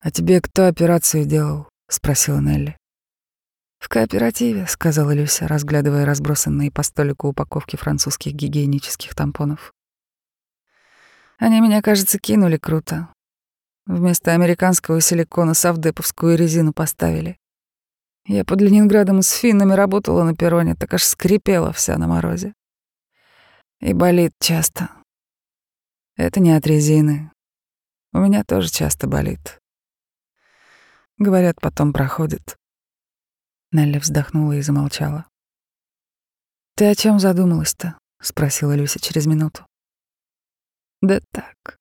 «А тебе кто операцию делал?» — спросила Нелли. «В кооперативе», — сказала Люся, разглядывая разбросанные по столику упаковки французских гигиенических тампонов. «Они меня, кажется, кинули круто. Вместо американского силикона савдеповскую резину поставили. Я под Ленинградом с финнами работала на перроне, так аж скрипела вся на морозе. И болит часто. Это не от резины. У меня тоже часто болит. Говорят, потом проходит. Нелли вздохнула и замолчала. «Ты о чем задумалась-то?» — спросила Люся через минуту. «Да так.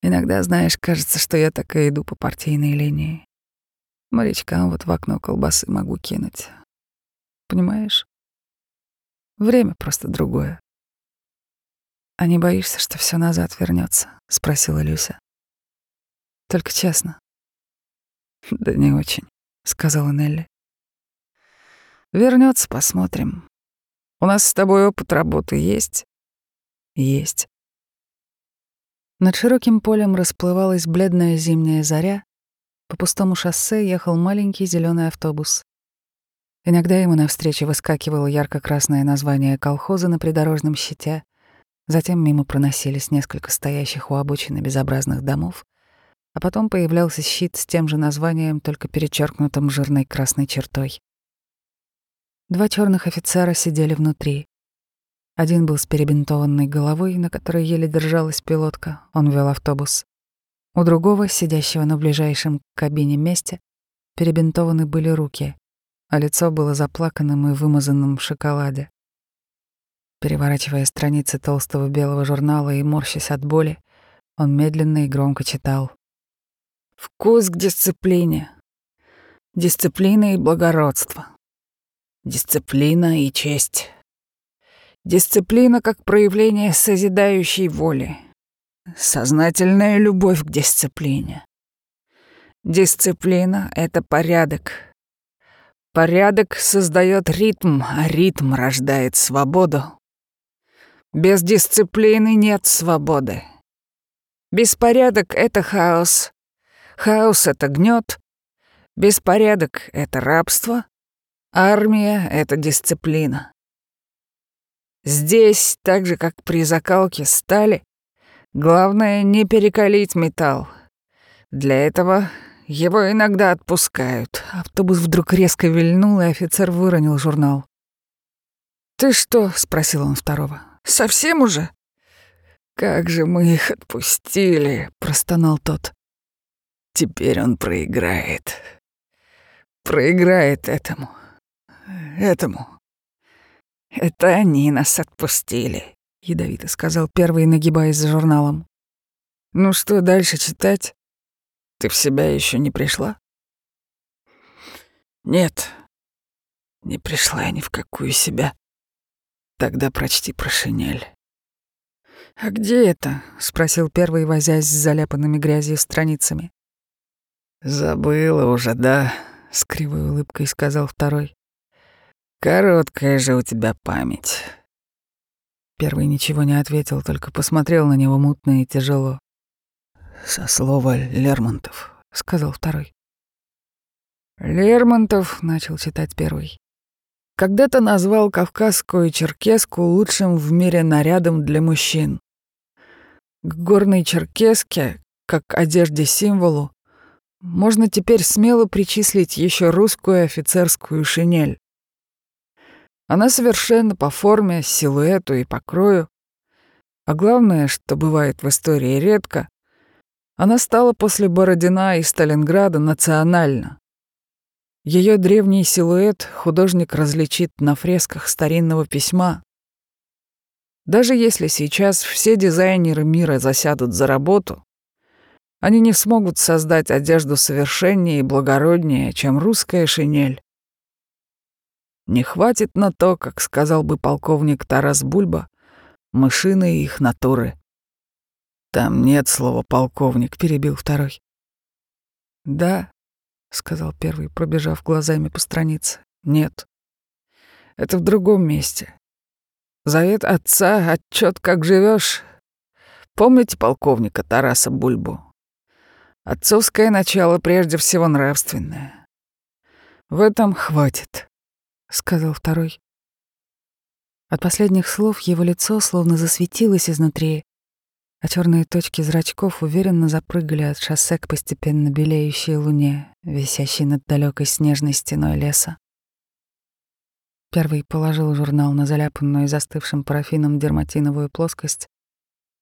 Иногда, знаешь, кажется, что я так и иду по партийной линии. Морячкам вот в окно колбасы могу кинуть. Понимаешь? Время просто другое. А не боишься, что все назад вернется? спросила Люся. Только честно. Да не очень, сказала Нелли. Вернется, посмотрим. У нас с тобой опыт работы есть? Есть. Над широким полем расплывалась бледная зимняя заря. По пустому шоссе ехал маленький зеленый автобус. Иногда ему навстречу выскакивало ярко-красное название колхоза на придорожном щите. Затем мимо проносились несколько стоящих у обочины безобразных домов, а потом появлялся щит с тем же названием, только перечеркнутым жирной красной чертой. Два черных офицера сидели внутри. Один был с перебинтованной головой, на которой еле держалась пилотка, он вел автобус. У другого, сидящего на ближайшем к кабине месте, перебинтованы были руки, а лицо было заплаканным и вымазанным в шоколаде. Переворачивая страницы толстого белого журнала и морщась от боли, он медленно и громко читал. Вкус к дисциплине. Дисциплина и благородство. Дисциплина и честь. Дисциплина как проявление созидающей воли. Сознательная любовь к дисциплине. Дисциплина — это порядок. Порядок создает ритм, а ритм рождает свободу. Без дисциплины нет свободы. Беспорядок — это хаос, Хаос — это гнет, беспорядок — это рабство, армия — это дисциплина. Здесь, так же как при закалке стали, главное не перекалить металл. Для этого его иногда отпускают. Автобус вдруг резко вильнул, и офицер выронил журнал. «Ты что?» — спросил он второго. «Совсем уже?» «Как же мы их отпустили!» — простонал тот. Теперь он проиграет. Проиграет этому. Этому. Это они нас отпустили, ядовито сказал первый, нагибаясь за журналом. Ну что дальше читать? Ты в себя еще не пришла? Нет. Не пришла я ни в какую себя. Тогда прочти про шинель. «А где это?» — спросил первый, возясь с заляпанными грязью страницами. «Забыла уже, да?» — с кривой улыбкой сказал второй. Короткая же у тебя память. Первый ничего не ответил, только посмотрел на него мутно и тяжело. «Со слова Лермонтов», — сказал второй. Лермонтов, — начал читать первый, — когда-то назвал кавказскую черкеску лучшим в мире нарядом для мужчин. К горной черкеске, как одежде-символу, можно теперь смело причислить еще русскую офицерскую шинель. Она совершенно по форме, силуэту и покрою. А главное, что бывает в истории редко, она стала после Бородина и Сталинграда национальна. Ее древний силуэт художник различит на фресках старинного письма. Даже если сейчас все дизайнеры мира засядут за работу, они не смогут создать одежду совершеннее и благороднее, чем русская шинель. Не хватит на то, как сказал бы полковник Тарас Бульба, мышиные их натуры. Там нет слова «полковник», — перебил второй. Да, — сказал первый, пробежав глазами по странице. Нет. Это в другом месте. Завет отца, отчет, как живешь. Помните полковника Тараса Бульбу? Отцовское начало прежде всего нравственное. В этом хватит сказал второй. От последних слов его лицо словно засветилось изнутри, а черные точки зрачков уверенно запрыгали от шоссе к постепенно белеющей луне, висящей над далекой снежной стеной леса. Первый положил журнал на заляпанную застывшим парафином дерматиновую плоскость,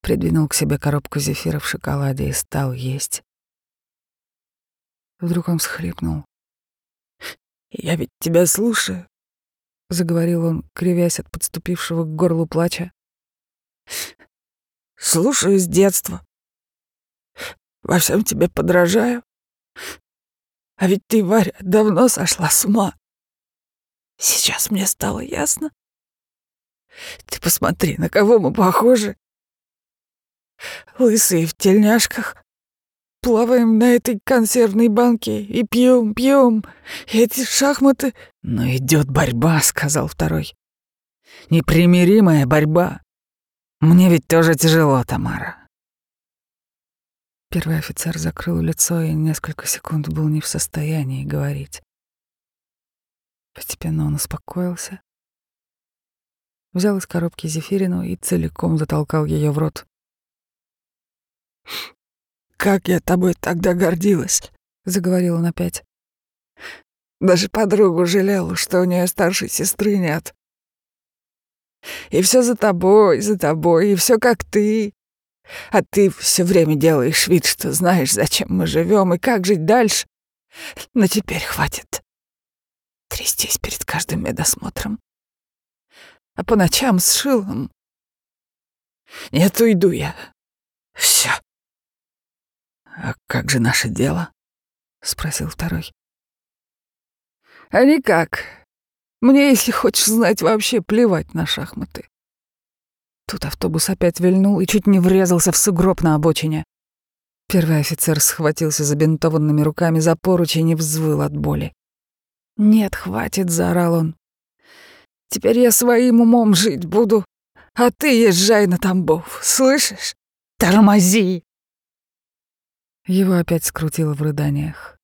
придвинул к себе коробку зефира в шоколаде и стал есть. Вдруг он всхлипнул. «Я ведь тебя слушаю заговорил он, кривясь от подступившего к горлу плача. Слушаю с детства. Во всем тебе подражаю. А ведь ты, Варя, давно сошла с ума. Сейчас мне стало ясно. Ты посмотри, на кого мы похожи. Лысые в тельняшках, плаваем на этой консервной банке и пьем, пьем. Эти шахматы... Но идет борьба, сказал второй. Непримиримая борьба. Мне ведь тоже тяжело, Тамара. Первый офицер закрыл лицо и несколько секунд был не в состоянии говорить. Постепенно он успокоился, взял из коробки зефирину и целиком затолкал ее в рот. «Как я тобой тогда гордилась!» — заговорил он опять. «Даже подругу жалела, что у нее старшей сестры нет. И все за тобой, за тобой, и все как ты. А ты все время делаешь вид, что знаешь, зачем мы живем и как жить дальше. Но теперь хватит трястись перед каждым медосмотром. А по ночам с шилом. Нет, уйду я. Все. «А как же наше дело?» — спросил второй. «А никак. Мне, если хочешь знать, вообще плевать на шахматы». Тут автобус опять вильнул и чуть не врезался в сугроб на обочине. Первый офицер схватился забинтованными руками за поручень и взвыл от боли. «Нет, хватит», — заорал он. «Теперь я своим умом жить буду, а ты езжай на Тамбов, слышишь? Тормози!» Его опять скрутило в рыданиях.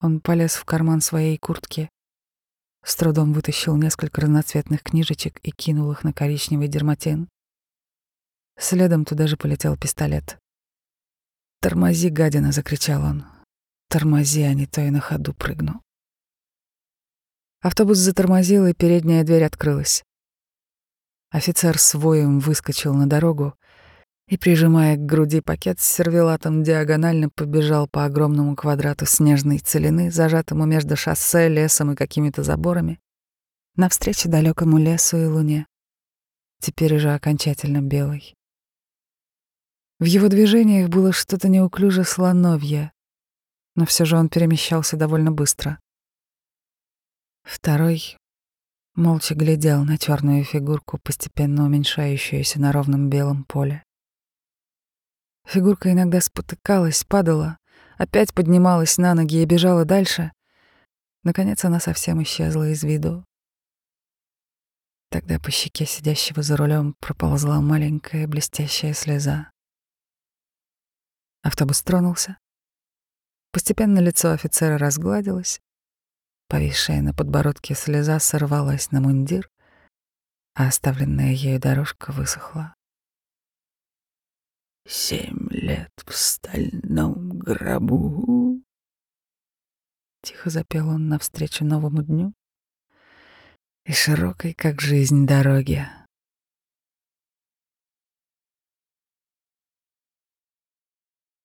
Он полез в карман своей куртки, с трудом вытащил несколько разноцветных книжечек и кинул их на коричневый дерматин. Следом туда же полетел пистолет. «Тормози, гадина!» — закричал он. «Тормози, а не то и на ходу прыгну». Автобус затормозил, и передняя дверь открылась. Офицер с воем выскочил на дорогу, и, прижимая к груди пакет с сервелатом, диагонально побежал по огромному квадрату снежной целины, зажатому между шоссе, лесом и какими-то заборами, навстречу далекому лесу и луне, теперь уже окончательно белой. В его движениях было что-то неуклюже слоновье, но все же он перемещался довольно быстро. Второй молча глядел на черную фигурку, постепенно уменьшающуюся на ровном белом поле. Фигурка иногда спотыкалась, падала, опять поднималась на ноги и бежала дальше. Наконец она совсем исчезла из виду. Тогда по щеке сидящего за рулем проползла маленькая блестящая слеза. Автобус тронулся. Постепенно лицо офицера разгладилось. Повисшая на подбородке слеза сорвалась на мундир, а оставленная ею дорожка высохла. «Семь лет в стальном гробу», — тихо запел он навстречу новому дню и широкой, как жизнь, дороге.